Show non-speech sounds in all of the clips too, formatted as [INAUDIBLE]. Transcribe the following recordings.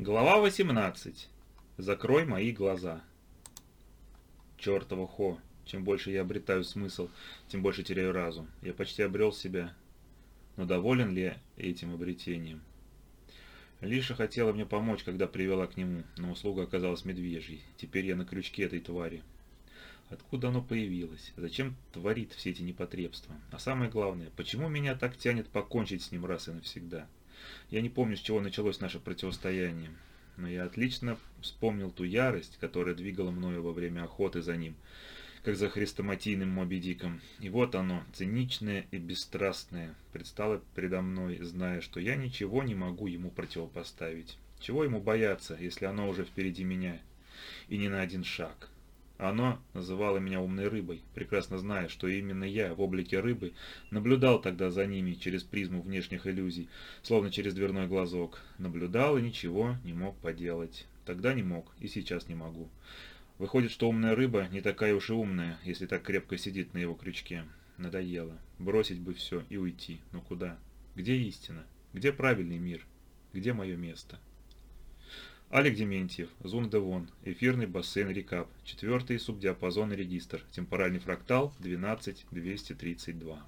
Глава 18. Закрой мои глаза. Чёртова хо. Чем больше я обретаю смысл, тем больше теряю разум. Я почти обрел себя. Но доволен ли я этим обретением? Лиша хотела мне помочь, когда привела к нему, но услуга оказалась медвежьей. Теперь я на крючке этой твари. Откуда оно появилось? Зачем творит все эти непотребства? А самое главное, почему меня так тянет покончить с ним раз и навсегда? Я не помню, с чего началось наше противостояние, но я отлично вспомнил ту ярость, которая двигала мною во время охоты за ним, как за хрестоматийным Моби Диком. И вот оно, циничное и бесстрастное, предстало передо мной, зная, что я ничего не могу ему противопоставить. Чего ему бояться, если оно уже впереди меня, и не на один шаг? Оно называло меня умной рыбой, прекрасно зная, что именно я в облике рыбы наблюдал тогда за ними через призму внешних иллюзий, словно через дверной глазок. Наблюдал и ничего не мог поделать. Тогда не мог и сейчас не могу. Выходит, что умная рыба не такая уж и умная, если так крепко сидит на его крючке. Надоело. Бросить бы все и уйти. Но куда? Где истина? Где правильный мир? Где мое место? Алик Дементьев, Зун Девон, эфирный бассейн Рекап, четвертый субдиапазонный регистр, темпоральный фрактал 12232.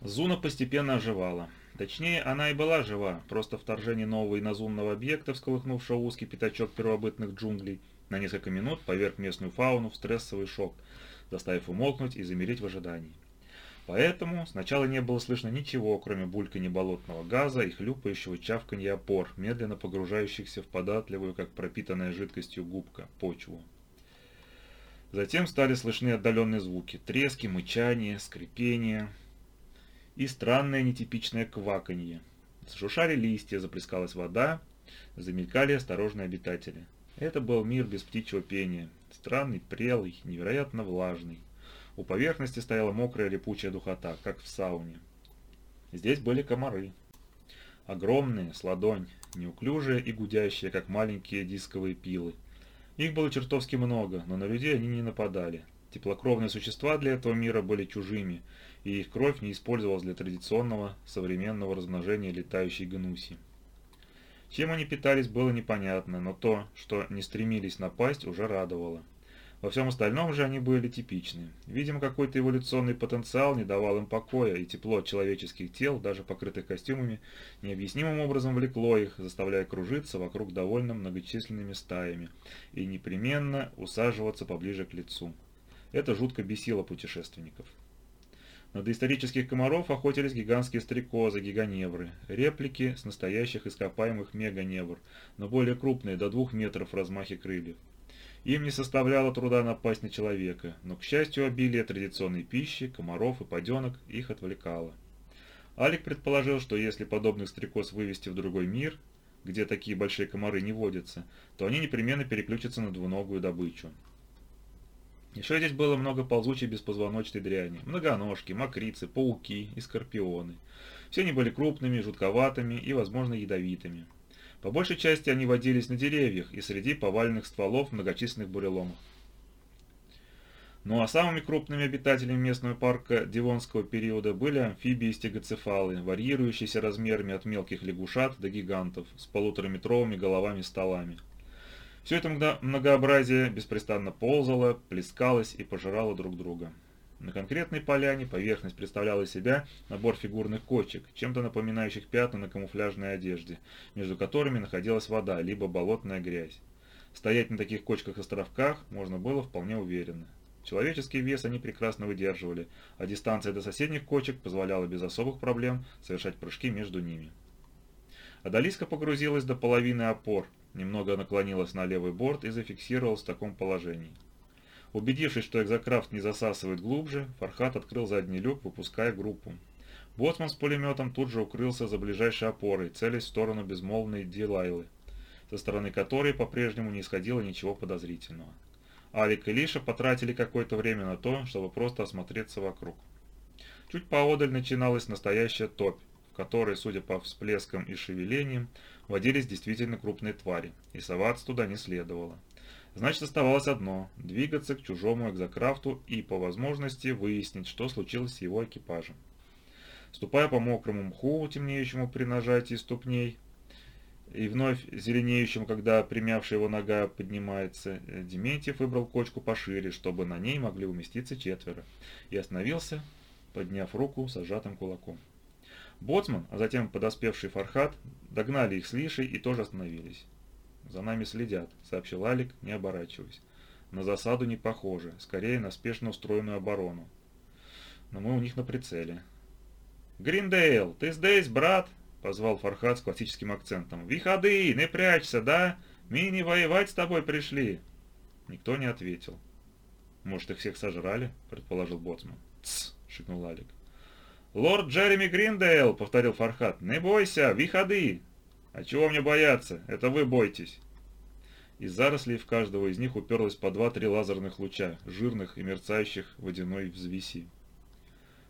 Зуна постепенно оживала. Точнее, она и была жива, просто вторжение нового инозумного объекта, всколыхнувшего узкий пятачок первобытных джунглей, на несколько минут поверг местную фауну в стрессовый шок, заставив умолкнуть и замереть в ожидании. Поэтому сначала не было слышно ничего, кроме бульканья болотного газа и хлюпающего чавканья опор, медленно погружающихся в податливую, как пропитанная жидкостью губка, почву. Затем стали слышны отдаленные звуки – трески, мычание, скрипение и странное нетипичное кваканье. Зашушали листья, заплескалась вода, замелькали осторожные обитатели. Это был мир без птичьего пения, странный, прелый, невероятно влажный. У поверхности стояла мокрая липучая духота, как в сауне. Здесь были комары. Огромные, с ладонь, неуклюжие и гудящие, как маленькие дисковые пилы. Их было чертовски много, но на людей они не нападали. Теплокровные существа для этого мира были чужими, и их кровь не использовалась для традиционного современного размножения летающей гнуси. Чем они питались, было непонятно, но то, что не стремились напасть, уже радовало. Во всем остальном же они были типичны. Видимо, какой-то эволюционный потенциал не давал им покоя, и тепло человеческих тел, даже покрытых костюмами, необъяснимым образом влекло их, заставляя кружиться вокруг довольно многочисленными стаями и непременно усаживаться поближе к лицу. Это жутко бесило путешественников. На доисторических комаров охотились гигантские стрекозы, гиганевры, реплики с настоящих ископаемых меганевр, но более крупные, до двух метров в размахе крыльев. Им не составляло труда напасть на человека, но, к счастью, обилие традиционной пищи, комаров и паденок их отвлекало. Алик предположил, что если подобных стрекоз вывести в другой мир, где такие большие комары не водятся, то они непременно переключатся на двуногую добычу. Еще здесь было много ползучей беспозвоночной дряни, многоножки, мокрицы, пауки и скорпионы. Все они были крупными, жутковатыми и, возможно, ядовитыми. По большей части они водились на деревьях и среди поваленных стволов многочисленных буреломов. Ну а самыми крупными обитателями местного парка Дивонского периода были амфибии и стегоцефалы, варьирующиеся размерами от мелких лягушат до гигантов с полутораметровыми головами-столами. Все это многообразие беспрестанно ползало, плескалось и пожирало друг друга. На конкретной поляне поверхность представляла себя набор фигурных кочек, чем-то напоминающих пятна на камуфляжной одежде, между которыми находилась вода, либо болотная грязь. Стоять на таких кочках-островках можно было вполне уверенно. Человеческий вес они прекрасно выдерживали, а дистанция до соседних кочек позволяла без особых проблем совершать прыжки между ними. Адалиска погрузилась до половины опор, немного наклонилась на левый борт и зафиксировалась в таком положении. Убедившись, что экзокрафт не засасывает глубже, Фархат открыл задний люк, выпуская группу. Боцман с пулеметом тут же укрылся за ближайшей опорой, целясь в сторону безмолвной Дилайлы, со стороны которой по-прежнему не исходило ничего подозрительного. Алик и Лиша потратили какое-то время на то, чтобы просто осмотреться вокруг. Чуть поодаль начиналась настоящая топь, в которой, судя по всплескам и шевелениям, водились действительно крупные твари, и соваться туда не следовало. Значит, оставалось одно – двигаться к чужому экзокрафту и, по возможности, выяснить, что случилось с его экипажем. Ступая по мокрому мху, темнеющему при нажатии ступней, и вновь зеленеющим, когда примявшая его нога поднимается, Дементьев выбрал кочку пошире, чтобы на ней могли уместиться четверо, и остановился, подняв руку с сжатым кулаком. Боцман, а затем подоспевший Фархат, догнали их с Лишей и тоже остановились. «За нами следят», — сообщил Алик, не оборачиваясь. «На засаду не похоже, скорее на спешно устроенную оборону. Но мы у них на прицеле». «Гриндейл, ты здесь, брат?» — позвал Фархат с классическим акцентом. «Выходи, не прячься, да? Мы не воевать с тобой пришли». Никто не ответил. «Может, их всех сожрали?» — предположил Боцман. «Тсс!» — шикнул Алик. «Лорд Джереми Гриндейл!» — повторил Фархат. «Не бойся, выходи!» «А чего мне бояться? Это вы бойтесь!» Из зарослей в каждого из них уперлось по два-три лазерных луча, жирных и мерцающих водяной взвеси.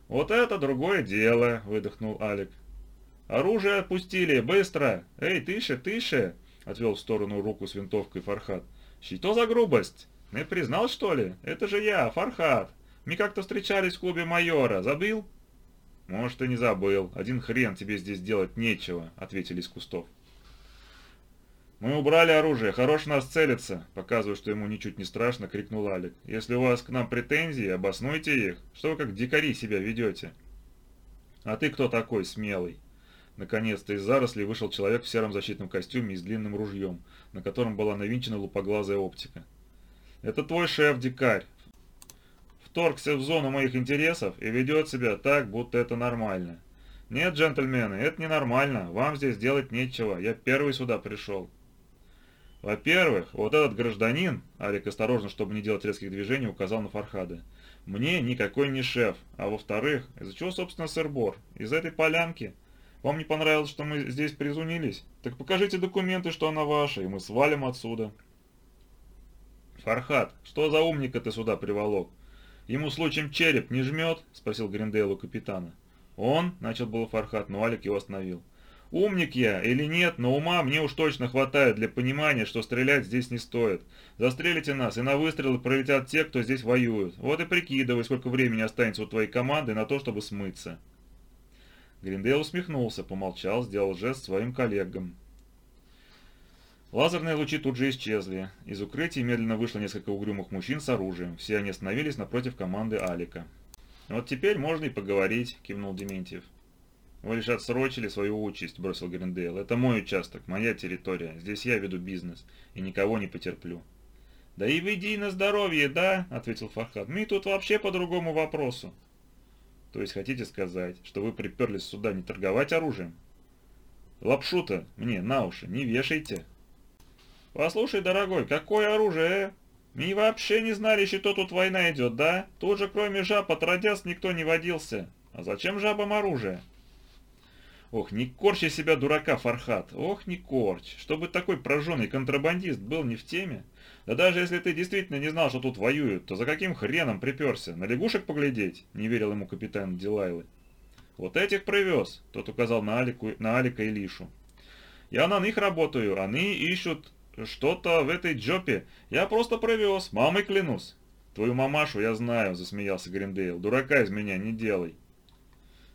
«Вот это другое дело!» — выдохнул Алик. «Оружие отпустили! Быстро! Эй, тише, тише!» — отвел в сторону руку с винтовкой Фархат. «Что за грубость? Не признал, что ли? Это же я, Фархат! Мы как-то встречались в клубе майора. Забыл?» «Может, и не забыл. Один хрен тебе здесь делать нечего», — ответили из кустов. «Мы убрали оружие. Хорош нас целиться», — показывая, что ему ничуть не страшно, крикнул Алик. «Если у вас к нам претензии, обоснуйте их. Что вы как дикари себя ведете?» «А ты кто такой, смелый?» Наконец-то из зарослей вышел человек в сером защитном костюме и с длинным ружьем, на котором была навинчена лупоглазая оптика. «Это твой шеф, дикарь вторгся в зону моих интересов и ведет себя так, будто это нормально. Нет, джентльмены, это не нормально, вам здесь делать нечего, я первый сюда пришел. Во-первых, вот этот гражданин, Алик осторожно, чтобы не делать резких движений, указал на Фархада, мне никакой не шеф, а во-вторых, из-за чего, собственно, сэр-бор? Из этой полянки? Вам не понравилось, что мы здесь призунились? Так покажите документы, что она ваша, и мы свалим отсюда. Фархад, что за умника ты сюда приволок? «Ему случаем череп не жмет?» – спросил Гриндейл у капитана. «Он?» – начал был Фархат, но Алик его остановил. «Умник я или нет, но ума мне уж точно хватает для понимания, что стрелять здесь не стоит. Застрелите нас, и на выстрелы пролетят те, кто здесь воюет. Вот и прикидывай, сколько времени останется у твоей команды на то, чтобы смыться». Гриндейл усмехнулся, помолчал, сделал жест своим коллегам. Лазерные лучи тут же исчезли. Из укрытий медленно вышло несколько угрюмых мужчин с оружием. Все они остановились напротив команды Алика. «Вот теперь можно и поговорить», — кивнул Дементьев. «Вы лишь отсрочили свою участь», — бросил Гриндейл. «Это мой участок, моя территория. Здесь я веду бизнес и никого не потерплю». «Да и веди на здоровье, да?» — ответил Фархад. «Мы тут вообще по другому вопросу». «То есть хотите сказать, что вы приперлись сюда не торговать оружием?» «Лапшу-то мне на уши не вешайте», «Послушай, дорогой, какое оружие, э? Мы вообще не знали, что тут война идет, да? Тут же кроме жаб отродясь никто не водился. А зачем жабам оружие?» Ох, не корчи себя дурака, Фархат, ох, не корчь, чтобы такой прожженный контрабандист был не в теме. Да даже если ты действительно не знал, что тут воюют, то за каким хреном приперся? На лягушек поглядеть? Не верил ему капитан Дилайлы. Вот этих привез, тот указал на, Алику, на Алика и Лишу. Я на них работаю, они ищут что-то в этой джопе. Я просто провез, мамой клянусь. Твою мамашу я знаю, засмеялся Гриндейл. Дурака из меня не делай.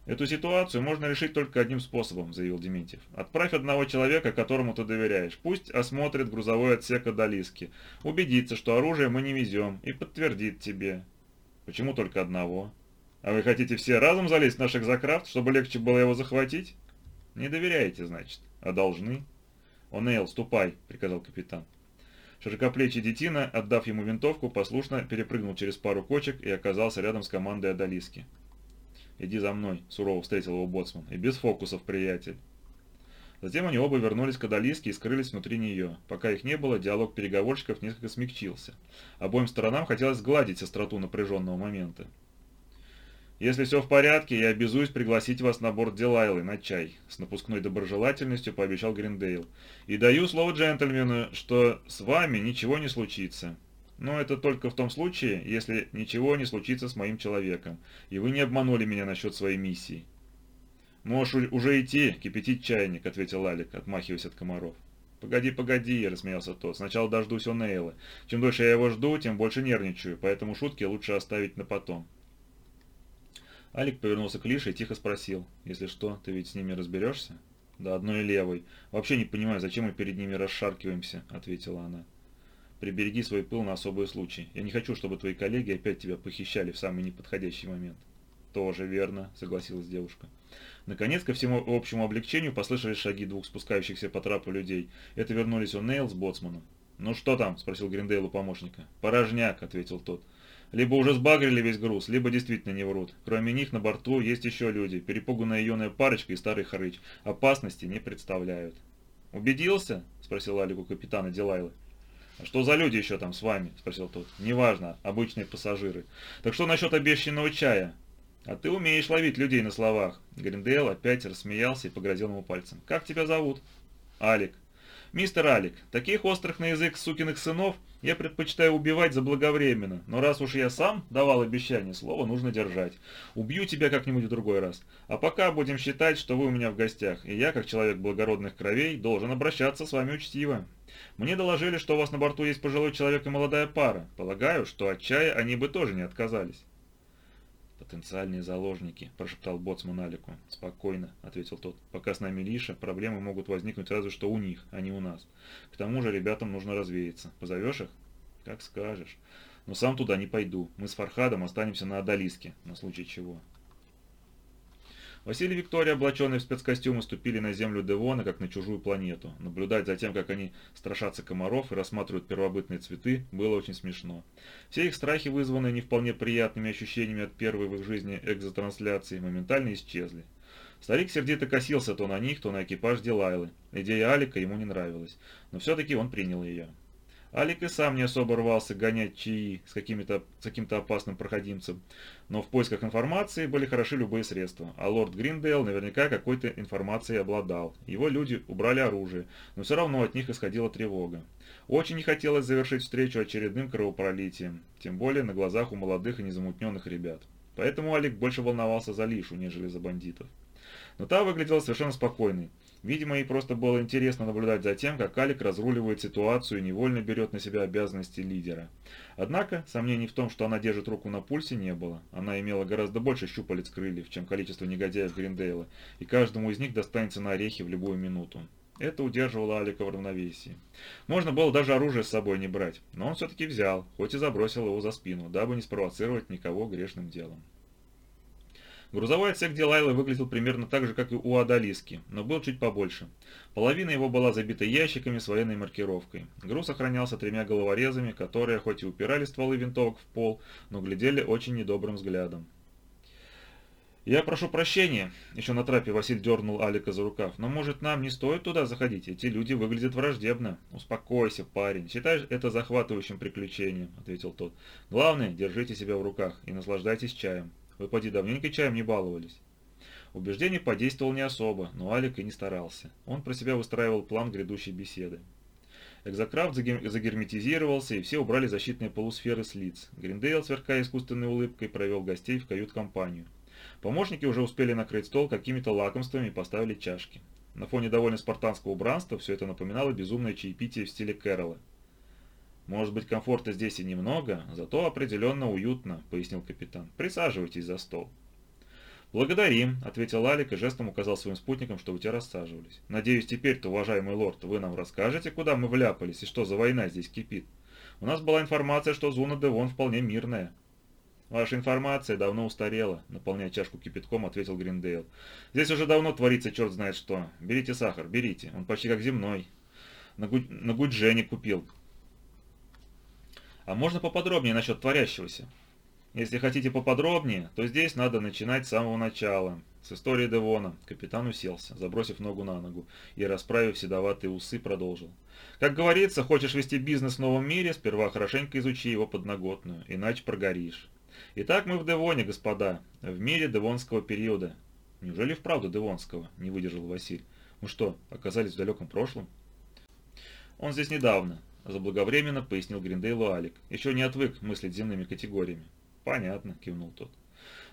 Эту ситуацию можно решить только одним способом, заявил Дементьев. Отправь одного человека, которому ты доверяешь. Пусть осмотрит грузовой отсек Адалиски. Убедится, что оружие мы не везем, и подтвердит тебе. Почему только одного? А вы хотите все разом залезть в наш экзокрафт, чтобы легче было его захватить? Не доверяете, значит. А должны? «Онейл, ступай», — приказал капитан. Широкоплечий детина, отдав ему винтовку, послушно перепрыгнул через пару кочек и оказался рядом с командой Адалиски. «Иди за мной», — сурово встретил его боцман, — «и без фокусов, приятель». Затем они оба вернулись к Адалиске и скрылись внутри нее. Пока их не было, диалог переговорщиков несколько смягчился. Обоим сторонам хотелось сгладить остроту напряженного момента. «Если все в порядке, я обязуюсь пригласить вас на борт Дилайлы на чай», — с напускной доброжелательностью пообещал Гриндейл. «И даю слово джентльмену, что с вами ничего не случится. Но это только в том случае, если ничего не случится с моим человеком, и вы не обманули меня насчет своей миссии». «Можешь уже идти, кипятить чайник», — ответил Алик, отмахиваясь от комаров. «Погоди, погоди», — рассмеялся тот. «Сначала дождусь Онейла. Чем дольше я его жду, тем больше нервничаю, поэтому шутки лучше оставить на потом». Алик повернулся к Лише и тихо спросил, «Если что, ты ведь с ними разберешься?» «Да одной левой. Вообще не понимаю, зачем мы перед ними расшаркиваемся», — ответила она. «Прибереги свой пыл на особый случай. Я не хочу, чтобы твои коллеги опять тебя похищали в самый неподходящий момент». «Тоже верно», — согласилась девушка. Наконец, ко всему общему облегчению послышались шаги двух спускающихся по трапу людей. Это вернулись О'Нейл с Боцманом. «Ну что там?» – спросил Гриндейл у помощника. «Порожняк», – ответил тот. «Либо уже сбагрили весь груз, либо действительно не врут. Кроме них на борту есть еще люди, перепуганная юная парочка и старый хрыч. Опасности не представляют». «Убедился?» – спросил Алик у капитана Дилайлы. «А что за люди еще там с вами?» – спросил тот. «Неважно, обычные пассажиры. Так что насчет обещанного чая?» «А ты умеешь ловить людей на словах». Гриндейл опять рассмеялся и погрозил ему пальцем. «Как тебя зовут?» «Алик». «Мистер Алик, таких острых на язык сукиных сынов я предпочитаю убивать заблаговременно, но раз уж я сам давал обещание, слово нужно держать. Убью тебя как-нибудь в другой раз. А пока будем считать, что вы у меня в гостях, и я, как человек благородных кровей, должен обращаться с вами учтиво. Мне доложили, что у вас на борту есть пожилой человек и молодая пара. Полагаю, что от чая они бы тоже не отказались». «Потенциальные заложники», – прошептал боцман Алику. «Спокойно», – ответил тот. «Пока с нами Лиша, проблемы могут возникнуть разве что у них, а не у нас. К тому же ребятам нужно развеяться. Позовешь их?» «Как скажешь. Но сам туда не пойду. Мы с Фархадом останемся на Адалиске, на случай чего». Василий и Виктория, облаченные в спецкостюмы, ступили на землю Девона, как на чужую планету. Наблюдать за тем, как они страшатся комаров и рассматривают первобытные цветы, было очень смешно. Все их страхи, вызванные не вполне приятными ощущениями от первой в их жизни экзотрансляции, моментально исчезли. Старик сердито косился то на них, то на экипаж Дилайлы. Идея Алика ему не нравилась, но все-таки он принял ее. Алик и сам не особо рвался гонять чаи с, каким-то с каким-то опасным проходимцем, но в поисках информации были хороши любые средства, а лорд Гриндейл наверняка какой-то информацией обладал. Его люди убрали оружие, но все равно от них исходила тревога. Очень не хотелось завершить встречу очередным кровопролитием, тем более на глазах у молодых и незамутненных ребят. Поэтому Алик больше волновался за Лишу, нежели за бандитов. Но та выглядела совершенно спокойной. Видимо, ей просто было интересно наблюдать за тем, как Алик разруливает ситуацию и невольно берет на себя обязанности лидера. Однако, сомнений в том, что она держит руку на пульсе, не было. Она имела гораздо больше щупалец крыльев, чем количество негодяев Гриндейла, и каждому из них достанется на орехи в любую минуту. Это удерживало Алика в равновесии. Можно было даже оружие с собой не брать, но он все-таки взял, хоть и забросил его за спину, дабы не спровоцировать никого грешным делом. Грузовой отсек Дилайлы выглядел примерно так же, как и у Адалиски, но был чуть побольше. Половина его была забита ящиками с военной маркировкой. Груз охранялся тремя головорезами, которые хоть и упирали стволы винтовок в пол, но глядели очень недобрым взглядом. «Я прошу прощения», — еще на трапе Василь дернул Алика за рукав, «но, может, нам не стоит туда заходить? Эти люди выглядят враждебно». «Успокойся, парень. Считай это захватывающим приключением», — ответил тот. «Главное, держите себя в руках и наслаждайтесь чаем». Вы поди давненько чаем не баловались. Убеждение подействовало не особо, но Алик и не старался. Он про себя выстраивал план грядущей беседы. Экзокрафт загерметизировался, и все убрали защитные полусферы с лиц. Гриндейл, сверкая искусственной улыбкой, провел гостей в кают-компанию. Помощники уже успели накрыть стол какими-то лакомствами и поставили чашки. На фоне довольно спартанского убранства все это напоминало безумное чаепитие в стиле Кэрола. «Может быть, комфорта здесь и немного, зато определенно уютно», — пояснил капитан. «Присаживайтесь за стол». «Благодарим», — ответил Алик и жестом указал своим спутникам, чтобы те рассаживались. «Надеюсь, теперь-то, уважаемый лорд, вы нам расскажете, куда мы вляпались и что за война здесь кипит? У нас была информация, что зона Девон вполне мирная». «Ваша информация давно устарела», — наполняя чашку кипятком, ответил Гриндейл. «Здесь уже давно творится черт знает что. Берите сахар, берите, он почти как земной. На, гу... на Гуджене купил, а можно поподробнее насчет творящегося? Если хотите поподробнее, то здесь надо начинать с самого начала. С истории Девона. Капитан уселся, забросив ногу на ногу, и, расправив седоватые усы, продолжил. Как говорится, хочешь вести бизнес в новом мире, сперва хорошенько изучи его подноготную, иначе прогоришь. Итак, мы в Девоне, господа, в мире Девонского периода. Неужели вправду Девонского? Не выдержал Василь. Мы что, оказались в далеком прошлом? Он здесь недавно, Заблаговременно пояснил Гриндейлу Алик. Еще не отвык мыслить земными категориями. Понятно, кивнул тот.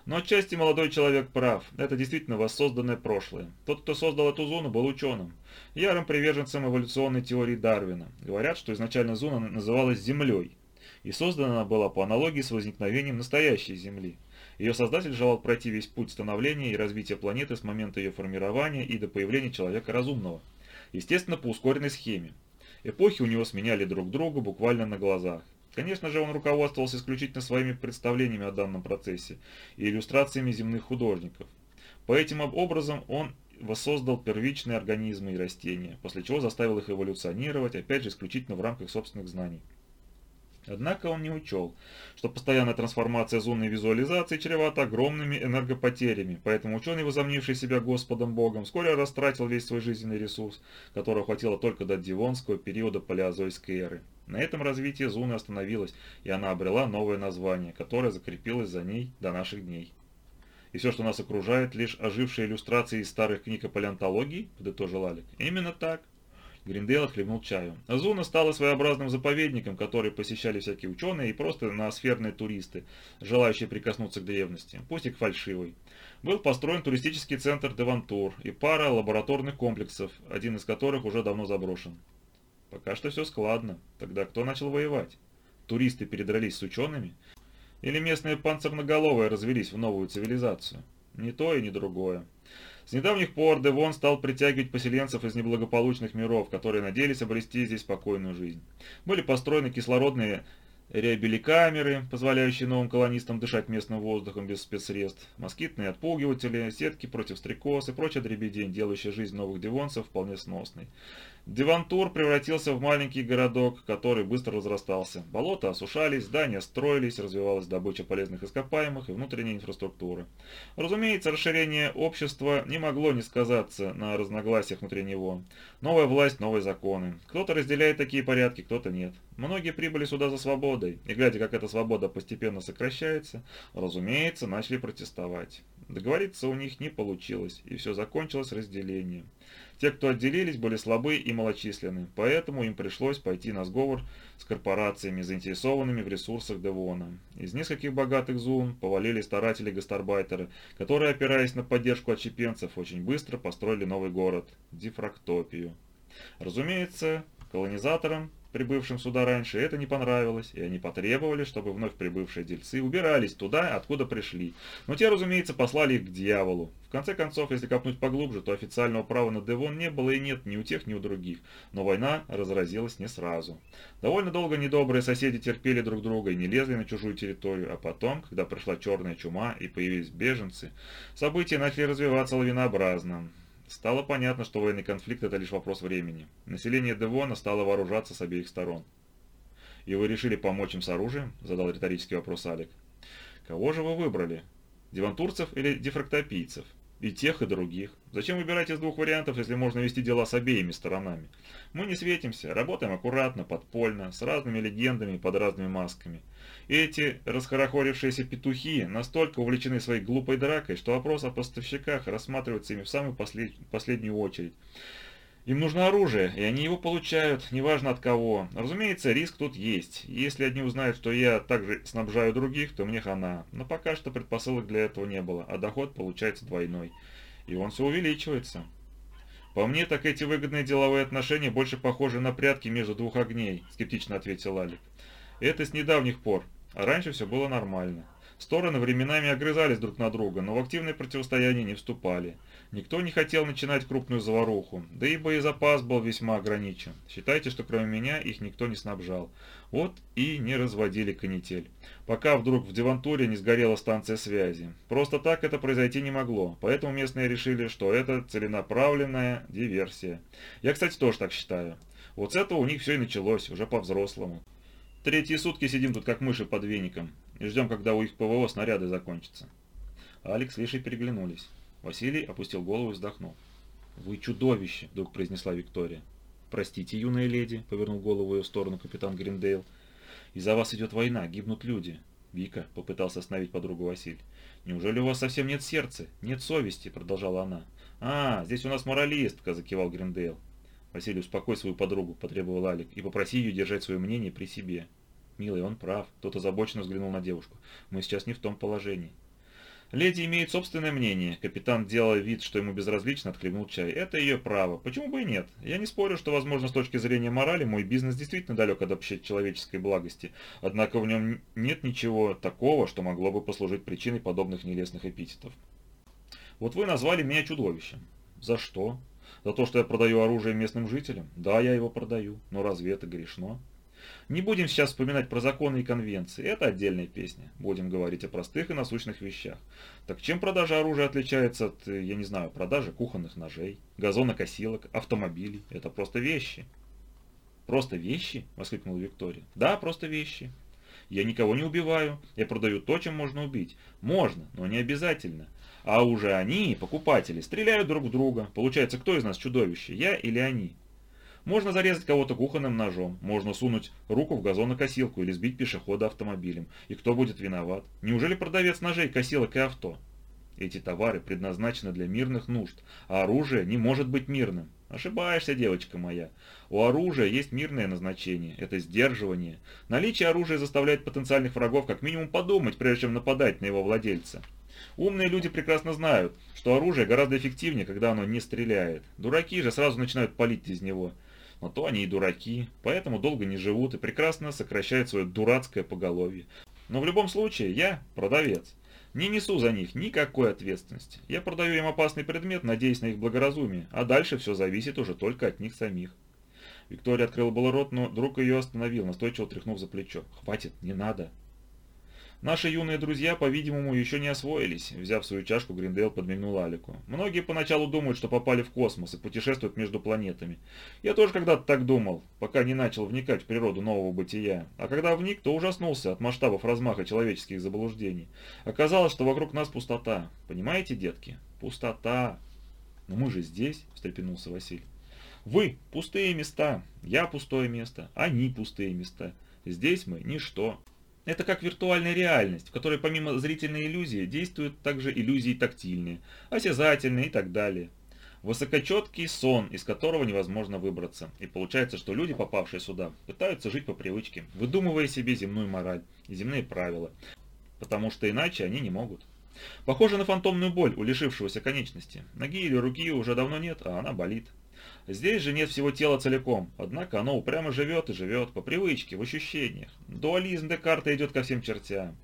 Но отчасти молодой человек прав. Это действительно воссозданное прошлое. Тот, кто создал эту зону, был ученым. Ярым приверженцем эволюционной теории Дарвина. Говорят, что изначально зона называлась Землей. И создана она была по аналогии с возникновением настоящей Земли. Ее создатель желал пройти весь путь становления и развития планеты с момента ее формирования и до появления человека разумного. Естественно, по ускоренной схеме. Эпохи у него сменяли друг друга буквально на глазах. Конечно же, он руководствовался исключительно своими представлениями о данном процессе и иллюстрациями земных художников. По этим образом он воссоздал первичные организмы и растения, после чего заставил их эволюционировать, опять же исключительно в рамках собственных знаний. Однако он не учел, что постоянная трансформация зонной визуализации чревата огромными энергопотерями, поэтому ученый, возомнивший себя Господом Богом, вскоре растратил весь свой жизненный ресурс, которого хватило только до Дивонского периода палеозойской эры. На этом развитие Зуны остановилось, и она обрела новое название, которое закрепилось за ней до наших дней. И все, что нас окружает, лишь ожившие иллюстрации из старых книг о палеонтологии, подытожил Алик. Именно так. Гриндейл отхлебнул чаю. Зуна стала своеобразным заповедником, который посещали всякие ученые и просто ноосферные туристы, желающие прикоснуться к древности, пусть и к фальшивой. Был построен туристический центр Девантур и пара лабораторных комплексов, один из которых уже давно заброшен. Пока что все складно. Тогда кто начал воевать? Туристы передрались с учеными? Или местные панцирноголовые развелись в новую цивилизацию? Ни то и ни другое. С недавних пор Девон стал притягивать поселенцев из неблагополучных миров, которые надеялись обрести здесь спокойную жизнь. Были построены кислородные реабиликамеры, позволяющие новым колонистам дышать местным воздухом без спецсредств, москитные отпугиватели, сетки против стрекоз и прочая дребедень, делающая жизнь новых девонцев вполне сносной. Девантур превратился в маленький городок, который быстро разрастался. Болота осушались, здания строились, развивалась добыча полезных ископаемых и внутренняя инфраструктура. Разумеется, расширение общества не могло не сказаться на разногласиях внутри него. Новая власть, новые законы. Кто-то разделяет такие порядки, кто-то нет. Многие прибыли сюда за свободой, и глядя, как эта свобода постепенно сокращается, разумеется, начали протестовать. Договориться у них не получилось, и все закончилось разделением. Те, кто отделились, были слабы и малочисленны, поэтому им пришлось пойти на сговор с корпорациями, заинтересованными в ресурсах Девона. Из нескольких богатых зун повалили старатели-гастарбайтеры, которые, опираясь на поддержку отщепенцев, очень быстро построили новый город – Дифрактопию. Разумеется, колонизаторам прибывшим сюда раньше, это не понравилось, и они потребовали, чтобы вновь прибывшие дельцы убирались туда, откуда пришли. Но те, разумеется, послали их к дьяволу. В конце концов, если копнуть поглубже, то официального права на Девон не было и нет ни у тех, ни у других. Но война разразилась не сразу. Довольно долго недобрые соседи терпели друг друга и не лезли на чужую территорию, а потом, когда пришла черная чума и появились беженцы, события начали развиваться лавинообразно. Стало понятно, что военный конфликт – это лишь вопрос времени. Население Девона стало вооружаться с обеих сторон. «И вы решили помочь им с оружием?» – задал риторический вопрос Алик. «Кого же вы выбрали? Дивантурцев или дифрактопийцев?» И тех, и других. Зачем выбирать из двух вариантов, если можно вести дела с обеими сторонами? Мы не светимся, работаем аккуратно, подпольно, с разными легендами под разными масками. Эти расхорохорившиеся петухи настолько увлечены своей глупой дракой, что вопрос о поставщиках рассматривается ими в самую послед... последнюю очередь. Им нужно оружие, и они его получают, неважно от кого. Разумеется, риск тут есть. Если одни узнают, что я также снабжаю других, то мне хана. Но пока что предпосылок для этого не было, а доход получается двойной. И он все увеличивается. По мне, так эти выгодные деловые отношения больше похожи на прятки между двух огней, скептично ответил Алик. Это с недавних пор, а раньше все было нормально. Стороны временами огрызались друг на друга, но в активное противостояние не вступали. Никто не хотел начинать крупную заваруху, да и боезапас был весьма ограничен. Считайте, что кроме меня их никто не снабжал. Вот и не разводили канитель. Пока вдруг в Девантуре не сгорела станция связи. Просто так это произойти не могло, поэтому местные решили, что это целенаправленная диверсия. Я, кстати, тоже так считаю. Вот с этого у них все и началось, уже по-взрослому. Третьи сутки сидим тут как мыши под веником и ждем, когда у их ПВО снаряды закончатся. Алекс с Лишей переглянулись. Василий опустил голову и вздохнул. «Вы чудовище!» – вдруг произнесла Виктория. «Простите, юная леди», – повернул голову ее в сторону капитан Гриндейл. «Из-за вас идет война, гибнут люди». «Вика», – попытался остановить подругу Василий. «Неужели у вас совсем нет сердца, нет совести?» – продолжала она. «А, здесь у нас моралистка», – закивал Гриндейл. «Василий, успокой свою подругу», – потребовал Алик, – «и попроси ее держать свое мнение при себе». «Милый, он прав», – тот озабоченно взглянул на девушку. «Мы сейчас не в том положении». Леди имеет собственное мнение. Капитан, делая вид, что ему безразлично, отхлебнул чай. Это ее право. Почему бы и нет? Я не спорю, что, возможно, с точки зрения морали, мой бизнес действительно далек от общечеловеческой благости. Однако в нем нет ничего такого, что могло бы послужить причиной подобных нелестных эпитетов. Вот вы назвали меня чудовищем. За что? За то, что я продаю оружие местным жителям? Да, я его продаю. Но разве это грешно? Не будем сейчас вспоминать про законы и конвенции, это отдельная песня. Будем говорить о простых и насущных вещах. Так чем продажа оружия отличается от, я не знаю, продажи кухонных ножей, газонокосилок, автомобилей? Это просто вещи. «Просто вещи?» – воскликнула Виктория. «Да, просто вещи. Я никого не убиваю, я продаю то, чем можно убить. Можно, но не обязательно. А уже они, покупатели, стреляют друг в друга. Получается, кто из нас чудовище, я или они? Можно зарезать кого-то кухонным ножом, можно сунуть руку в газонокосилку или сбить пешехода автомобилем. И кто будет виноват? Неужели продавец ножей, косилок и авто? Эти товары предназначены для мирных нужд, а оружие не может быть мирным. Ошибаешься, девочка моя. У оружия есть мирное назначение – это сдерживание. Наличие оружия заставляет потенциальных врагов как минимум подумать, прежде чем нападать на его владельца. Умные люди прекрасно знают, что оружие гораздо эффективнее, когда оно не стреляет. Дураки же сразу начинают палить из него. Но то они и дураки, поэтому долго не живут и прекрасно сокращают свое дурацкое поголовье. Но в любом случае я продавец. Не несу за них никакой ответственности. Я продаю им опасный предмет, надеясь на их благоразумие, а дальше все зависит уже только от них самих. Виктория открыла было рот, но друг ее остановил, настойчиво тряхнув за плечо. «Хватит, не надо!» Наши юные друзья, по-видимому, еще не освоились. Взяв свою чашку, Гриндейл подмигнул Алику. Многие поначалу думают, что попали в космос и путешествуют между планетами. Я тоже когда-то так думал, пока не начал вникать в природу нового бытия. А когда вник, то ужаснулся от масштабов размаха человеческих заблуждений. Оказалось, что вокруг нас пустота. Понимаете, детки? Пустота. Но мы же здесь, встрепенулся Василий. Вы – пустые места, я – пустое место, они – пустые места. Здесь мы – ничто. Это как виртуальная реальность, в которой помимо зрительной иллюзии действуют также иллюзии тактильные, осязательные и так далее. Высокочеткий сон, из которого невозможно выбраться. И получается, что люди, попавшие сюда, пытаются жить по привычке, выдумывая себе земную мораль и земные правила, потому что иначе они не могут. Похоже на фантомную боль у лишившегося конечности. Ноги или руки уже давно нет, а она болит. Здесь же нет всего тела целиком, однако оно упрямо живет и живет, по привычке, в ощущениях. Дуализм Декарта идет ко всем чертям.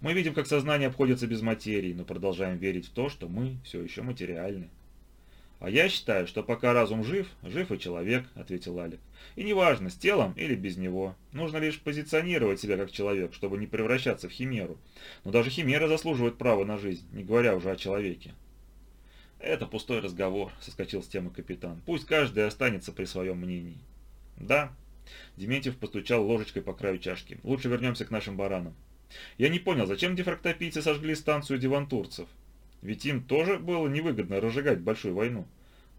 Мы видим, как сознание обходится без материи, но продолжаем верить в то, что мы все еще материальны. «А я считаю, что пока разум жив, жив и человек», — ответил Алик. «И неважно, с телом или без него. Нужно лишь позиционировать себя как человек, чтобы не превращаться в химеру. Но даже химера заслуживает права на жизнь, не говоря уже о человеке». «Это пустой разговор», — соскочил с темы капитан. «Пусть каждый останется при своем мнении». «Да». Дементьев постучал ложечкой по краю чашки. «Лучше вернемся к нашим баранам». «Я не понял, зачем дефрактопийцы сожгли станцию дивантурцев? Ведь им тоже было невыгодно разжигать большую войну.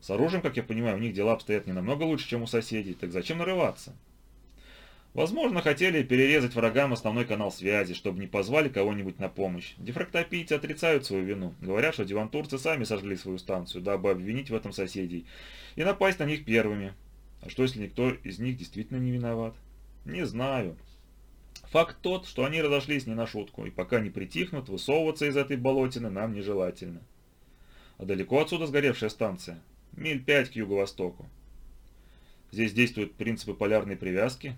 С оружием, как я понимаю, у них дела обстоят не намного лучше, чем у соседей. Так зачем нарываться?» Возможно, хотели перерезать врагам основной канал связи, чтобы не позвали кого-нибудь на помощь. Дефрактопийцы отрицают свою вину, говорят, что дивантурцы сами сожгли свою станцию, дабы обвинить в этом соседей, и напасть на них первыми. А что, если никто из них действительно не виноват? Не знаю. Факт тот, что они разошлись не на шутку, и пока не притихнут, высовываться из этой болотины нам нежелательно. А далеко отсюда сгоревшая станция? Миль пять к юго-востоку. Здесь действуют принципы полярной привязки,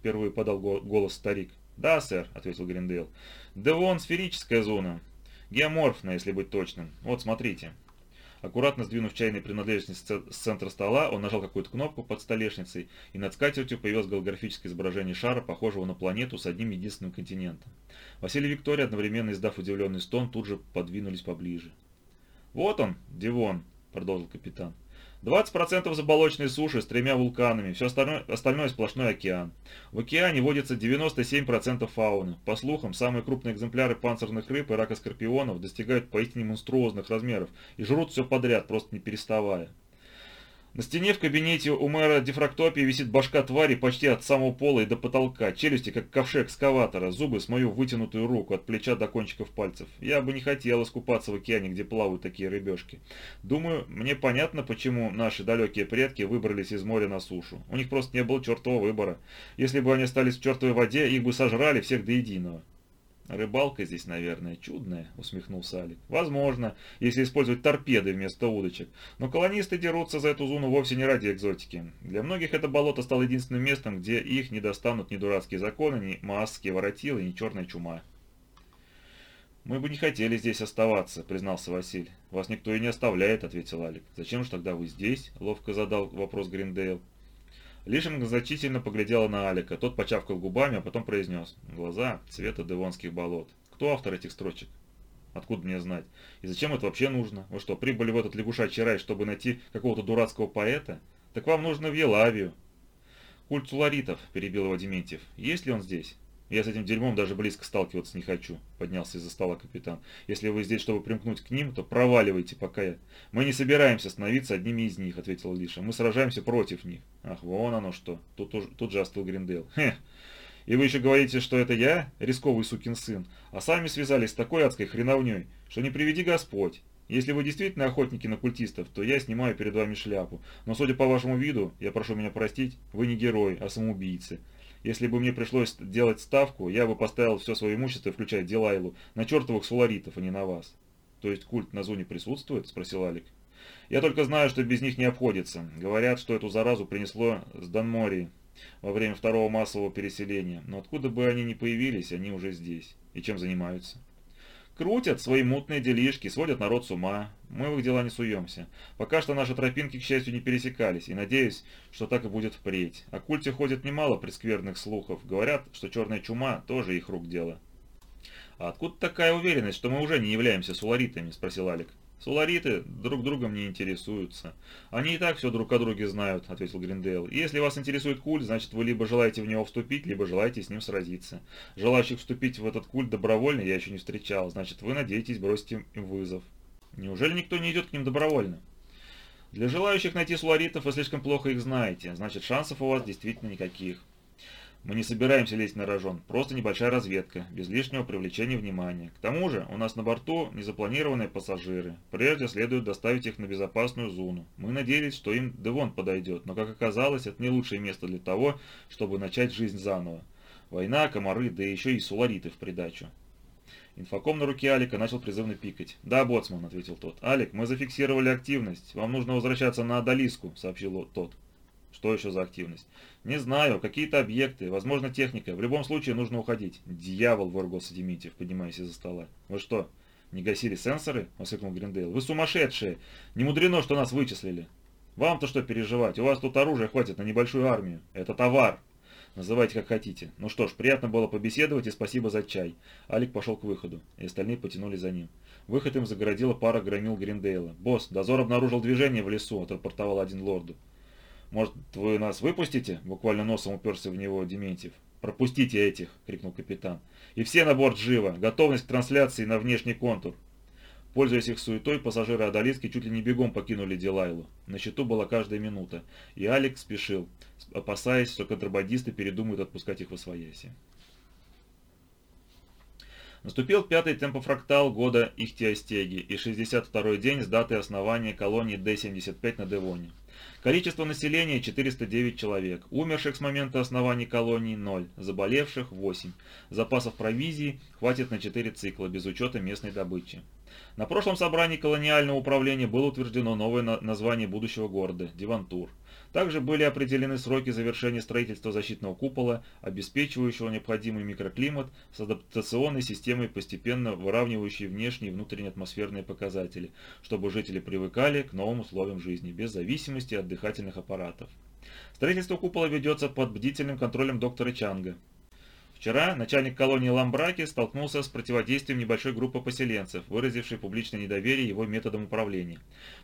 впервые подал голос старик. «Да, сэр», — ответил Гриндейл. «Да вон сферическая зона. Геоморфная, если быть точным. Вот, смотрите». Аккуратно сдвинув чайные принадлежности с центра стола, он нажал какую-то кнопку под столешницей, и над скатертью появилось голографическое изображение шара, похожего на планету с одним единственным континентом. Василий и Виктория, одновременно издав удивленный стон, тут же подвинулись поближе. «Вот он, Дивон», — продолжил капитан. 20% заболочной суши с тремя вулканами, все остальное, остальное сплошной океан. В океане водится 97% фауны. По слухам, самые крупные экземпляры панцирных рыб и ракоскорпионов достигают поистине монструозных размеров и жрут все подряд, просто не переставая. На стене в кабинете у мэра Дефрактопии висит башка твари почти от самого пола и до потолка, челюсти как ковши экскаватора, зубы с мою вытянутую руку от плеча до кончиков пальцев. Я бы не хотел искупаться в океане, где плавают такие рыбешки. Думаю, мне понятно, почему наши далекие предки выбрались из моря на сушу. У них просто не было чертового выбора. Если бы они остались в чертовой воде, их бы сожрали всех до единого. «Рыбалка здесь, наверное, чудная», — усмехнулся Алик. «Возможно, если использовать торпеды вместо удочек. Но колонисты дерутся за эту зону вовсе не ради экзотики. Для многих это болото стало единственным местом, где их не достанут ни дурацкие законы, ни маасские воротилы, ни черная чума». «Мы бы не хотели здесь оставаться», — признался Василь. «Вас никто и не оставляет», — ответил Алик. «Зачем же тогда вы здесь?» — ловко задал вопрос Гриндейл. Лишин значительно поглядела на Алика. Тот почавкал губами, а потом произнес. Глаза цвета девонских болот. Кто автор этих строчек? Откуда мне знать? И зачем это вообще нужно? Вы что, прибыли в этот лягушачий рай, чтобы найти какого-то дурацкого поэта? Так вам нужно в Елавию. Культ суларитов, перебил его Дементьев. Есть ли он здесь? «Я с этим дерьмом даже близко сталкиваться не хочу», — поднялся из-за стола капитан. «Если вы здесь, чтобы примкнуть к ним, то проваливайте, пока я...» «Мы не собираемся становиться одними из них», — ответил Лиша. «Мы сражаемся против них». «Ах, вон оно что!» Тут, тут же остыл Гриндейл. «Хе! И вы еще говорите, что это я, рисковый сукин сын, а сами связались с такой адской хреновней, что не приведи Господь. Если вы действительно охотники на культистов, то я снимаю перед вами шляпу. Но судя по вашему виду, я прошу меня простить, вы не герой, а самоубийцы. Если бы мне пришлось делать ставку, я бы поставил все свое имущество, включая Дилайлу, на чертовых суларитов, а не на вас. То есть культ на зоне присутствует? Спросил Алик. Я только знаю, что без них не обходится. Говорят, что эту заразу принесло с Данмории во время второго массового переселения. Но откуда бы они ни появились, они уже здесь. И чем занимаются? Крутят свои мутные делишки, сводят народ с ума. Мы в их дела не суемся. Пока что наши тропинки, к счастью, не пересекались, и надеюсь, что так и будет впредь. О культе ходит немало прескверных слухов. Говорят, что черная чума тоже их рук дело. «А откуда такая уверенность, что мы уже не являемся суларитами?» – спросил Алик. «Сулариты друг другом не интересуются. Они и так все друг о друге знают», — ответил Гриндейл. «Если вас интересует культ, значит вы либо желаете в него вступить, либо желаете с ним сразиться. Желающих вступить в этот культ добровольно я еще не встречал, значит вы надеетесь бросить им вызов. Неужели никто не идет к ним добровольно?» «Для желающих найти суларитов вы слишком плохо их знаете, значит шансов у вас действительно никаких. Мы не собираемся лезть на рожон, просто небольшая разведка, без лишнего привлечения внимания. К тому же, у нас на борту незапланированные пассажиры. Прежде следует доставить их на безопасную зону. Мы надеялись, что им Девон подойдет, но, как оказалось, это не лучшее место для того, чтобы начать жизнь заново. Война, комары, да еще и сулариты в придачу. Инфоком на руке Алика начал призывно пикать. «Да, боцман», — ответил тот. «Алик, мы зафиксировали активность. Вам нужно возвращаться на Адалиску», — сообщил тот. Что еще за активность? Не знаю, какие-то объекты, возможно техника. В любом случае нужно уходить. Дьявол, выругался Дементьев, поднимаясь из-за стола. Вы что, не гасили сенсоры? Воскликнул Гриндейл. Вы сумасшедшие! Не мудрено, что нас вычислили. Вам-то что переживать? У вас тут оружия хватит на небольшую армию. Это товар. Называйте как хотите. Ну что ж, приятно было побеседовать и спасибо за чай. Алик пошел к выходу, и остальные потянули за ним. Выход им загородила пара громил Гриндейла. «Босс, дозор обнаружил движение в лесу», — отрапортовал один лорду. «Может, вы нас выпустите?» — буквально носом уперся в него Дементьев. «Пропустите этих!» — крикнул капитан. «И все на борт живо! Готовность к трансляции на внешний контур!» Пользуясь их суетой, пассажиры Адалиски чуть ли не бегом покинули Дилайлу. На счету была каждая минута, и Алекс спешил, опасаясь, что контрабандисты передумают отпускать их в освояси. Наступил пятый темпофрактал года Ихтиостеги и 62-й день с даты основания колонии Д-75 на Девоне. Количество населения 409 человек, умерших с момента основания колонии 0, заболевших 8. Запасов провизии хватит на 4 цикла, без учета местной добычи. На прошлом собрании колониального управления было утверждено новое название будущего города – Дивантур. Также были определены сроки завершения строительства защитного купола, обеспечивающего необходимый микроклимат с адаптационной системой, постепенно выравнивающей внешние и внутренние атмосферные показатели, чтобы жители привыкали к новым условиям жизни, без зависимости от дыхательных аппаратов. Строительство купола ведется под бдительным контролем доктора Чанга. Вчера начальник колонии Ламбраки столкнулся с противодействием небольшой группы поселенцев, выразившей публичное недоверие его методам управления.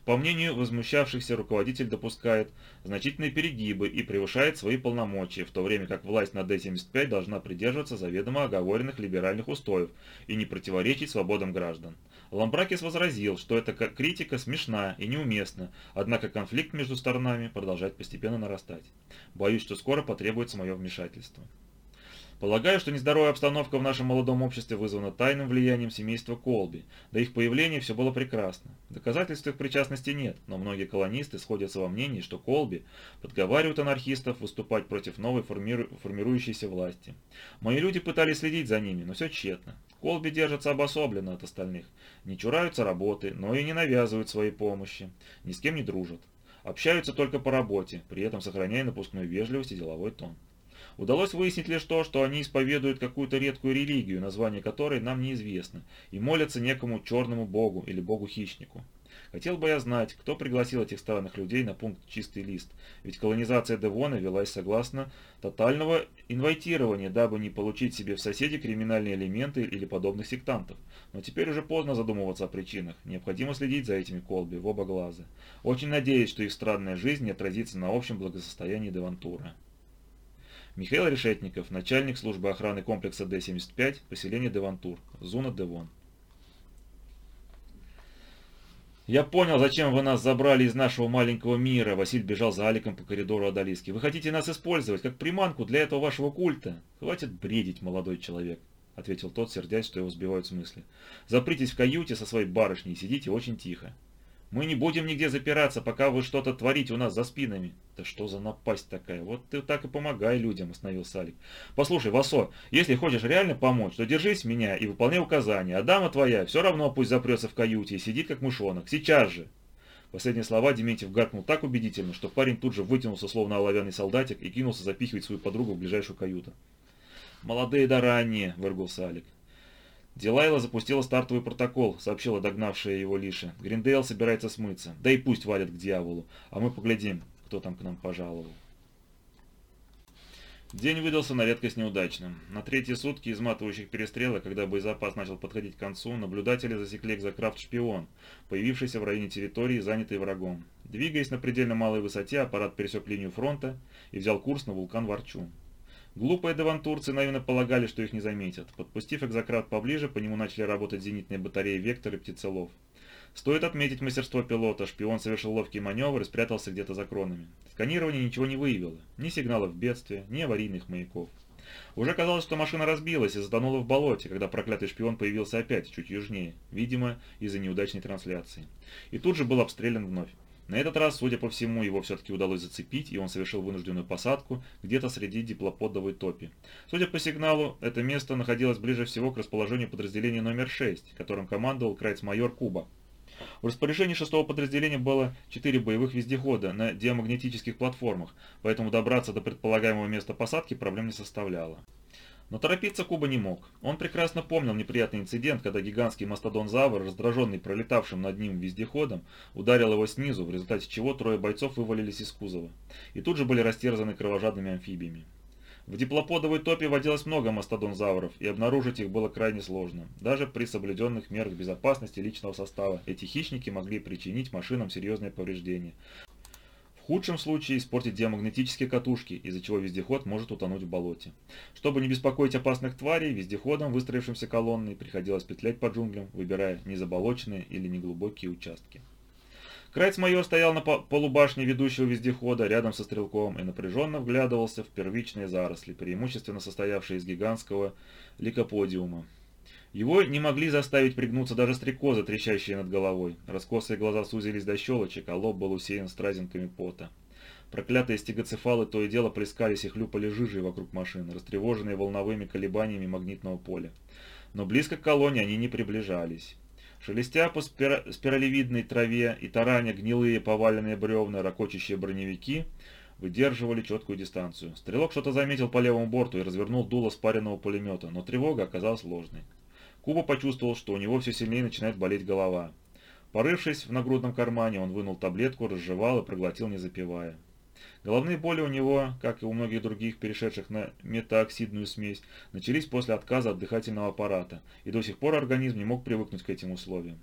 По мнению возмущавшихся, руководитель допускает значительные перегибы и превышает свои полномочия, в то время как власть на Д-75 должна придерживаться заведомо оговоренных либеральных устоев и не противоречить свободам граждан. Ламбракис возразил, что эта критика смешна и неуместна, однако конфликт между сторонами продолжает постепенно нарастать. Боюсь, что скоро потребуется мое вмешательство. Полагаю, что нездоровая обстановка в нашем молодом обществе вызвана тайным влиянием семейства Колби. До их появления все было прекрасно. Доказательств их причастности нет, но многие колонисты сходятся во мнении, что Колби подговаривают анархистов выступать против новой формиру... формирующейся власти. Мои люди пытались следить за ними, но все тщетно. Колби держатся обособленно от остальных, не чураются работы, но и не навязывают своей помощи, ни с кем не дружат. Общаются только по работе, при этом сохраняя напускную вежливость и деловой тон. Удалось выяснить лишь то, что они исповедуют какую-то редкую религию, название которой нам неизвестно, и молятся некому черному богу или богу-хищнику. Хотел бы я знать, кто пригласил этих странных людей на пункт «Чистый лист», ведь колонизация Девона велась согласно тотального инвайтирования, дабы не получить себе в соседи криминальные элементы или подобных сектантов. Но теперь уже поздно задумываться о причинах, необходимо следить за этими колби в оба глаза. Очень надеюсь, что их странная жизнь не отразится на общем благосостоянии Девантура. Михаил Решетников, начальник службы охраны комплекса Д-75, поселение Девантур, зона Девон. «Я понял, зачем вы нас забрали из нашего маленького мира», — Василь бежал за Аликом по коридору Адалиски. «Вы хотите нас использовать, как приманку для этого вашего культа? Хватит бредить, молодой человек», — ответил тот, сердясь, что его сбивают с мысли. «Запритесь в каюте со своей барышней и сидите очень тихо. Мы не будем нигде запираться, пока вы что-то творите у нас за спинами. Да что за напасть такая? Вот ты так и помогай людям, остановился Алик. Послушай, Васо, если хочешь реально помочь, то держись меня и выполняй указания. А дама твоя все равно пусть запрется в каюте и сидит как мышонок. Сейчас же. Последние слова Дементьев гаркнул так убедительно, что парень тут же вытянулся словно оловянный солдатик и кинулся запихивать свою подругу в ближайшую каюту. «Молодые да ранние», — выругался Алик. Дилайла запустила стартовый протокол, сообщила догнавшая его Лиша. Гриндейл собирается смыться. Да и пусть валят к дьяволу, а мы поглядим, кто там к нам пожаловал. День выдался на редкость неудачным. На третьи сутки изматывающих перестрелок, когда боезапас начал подходить к концу, наблюдатели засекли экзокрафт-шпион, появившийся в районе территории, занятой врагом. Двигаясь на предельно малой высоте, аппарат пересек линию фронта и взял курс на вулкан Варчу. Глупые девантурцы наивно полагали, что их не заметят. Подпустив экзократ поближе, по нему начали работать зенитные батареи «Вектор» и «Птицелов». Стоит отметить мастерство пилота, шпион совершил ловкий маневр и спрятался где-то за кронами. Сканирование ничего не выявило, ни сигналов бедствия, ни аварийных маяков. Уже казалось, что машина разбилась и затонула в болоте, когда проклятый шпион появился опять, чуть южнее, видимо, из-за неудачной трансляции. И тут же был обстрелян вновь. На этот раз, судя по всему, его все-таки удалось зацепить, и он совершил вынужденную посадку где-то среди диплоподовой топи. Судя по сигналу, это место находилось ближе всего к расположению подразделения номер 6, которым командовал крайцмайор Куба. В распоряжении шестого подразделения было четыре боевых вездехода на диамагнетических платформах, поэтому добраться до предполагаемого места посадки проблем не составляло. Но торопиться Куба не мог. Он прекрасно помнил неприятный инцидент, когда гигантский мастодон-завр, раздраженный пролетавшим над ним вездеходом, ударил его снизу, в результате чего трое бойцов вывалились из кузова. И тут же были растерзаны кровожадными амфибиями. В диплоподовой топе водилось много мастодон-завров, и обнаружить их было крайне сложно. Даже при соблюденных мерах безопасности личного состава эти хищники могли причинить машинам серьезные повреждения, худшем случае испортить диамагнетические катушки, из-за чего вездеход может утонуть в болоте. Чтобы не беспокоить опасных тварей, вездеходам, выстроившимся колонной, приходилось петлять по джунглям, выбирая незаболоченные или неглубокие участки. Крайц-майор стоял на полубашне ведущего вездехода рядом со стрелком и напряженно вглядывался в первичные заросли, преимущественно состоявшие из гигантского ликоподиума. Его не могли заставить пригнуться даже стрекозы, трещащие над головой. Раскосые глаза сузились до щелочек, а лоб был усеян стразинками пота. Проклятые стегоцефалы то и дело плескались и хлюпали жижей вокруг машин, растревоженные волновыми колебаниями магнитного поля. Но близко к колонне они не приближались. Шелестя по спира спиралевидной траве и тараня гнилые поваленные бревна, ракочащие броневики, выдерживали четкую дистанцию. Стрелок что-то заметил по левому борту и развернул дуло спаренного пулемета, но тревога оказалась ложной. Куба почувствовал, что у него все сильнее начинает болеть голова. Порывшись в нагрудном кармане, он вынул таблетку, разжевал и проглотил, не запивая. Головные боли у него, как и у многих других, перешедших на метаоксидную смесь, начались после отказа от дыхательного аппарата, и до сих пор организм не мог привыкнуть к этим условиям.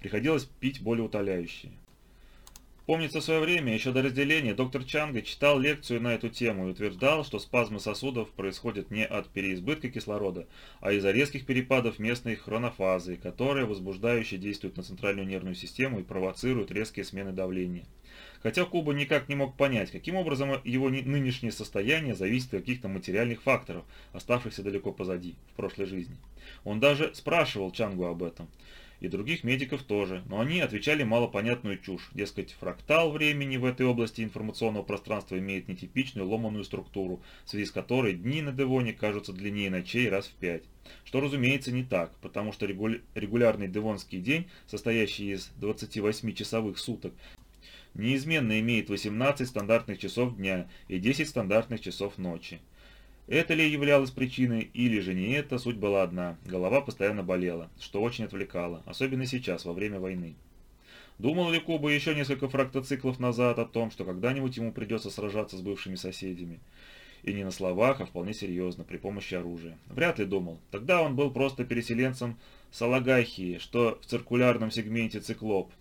Приходилось пить болеутоляющие. Помнится, в свое время, еще до разделения, доктор Чанга читал лекцию на эту тему и утверждал, что спазмы сосудов происходят не от переизбытка кислорода, а из-за резких перепадов местной хронофазы, которые возбуждающе действуют на центральную нервную систему и провоцируют резкие смены давления. хотя Куба никак не мог понять, каким образом его нынешнее состояние зависит от каких-то материальных факторов, оставшихся далеко позади, в прошлой жизни. Он даже спрашивал Чангу об этом. И других медиков тоже, но они отвечали малопонятную чушь. Дескать, фрактал времени в этой области информационного пространства имеет нетипичную ломаную структуру, в связи с которой дни на Девоне кажутся длиннее ночей раз в пять. Что, разумеется, не так, потому что регулярный девонский день, состоящий из 28-часовых суток, неизменно имеет 18 стандартных часов дня и 10 стандартных часов ночи. Это ли являлось причиной, или же не это, суть была одна. Голова постоянно болела, что очень отвлекало, особенно сейчас, во время войны. Думал ли Куба еще несколько фрактоциклов назад о том, что когда-нибудь ему придется сражаться с бывшими соседями? И не на словах, а вполне серьезно, при помощи оружия. Вряд ли думал. Тогда он был просто переселенцем Салагахии, что в циркулярном сегменте циклоп,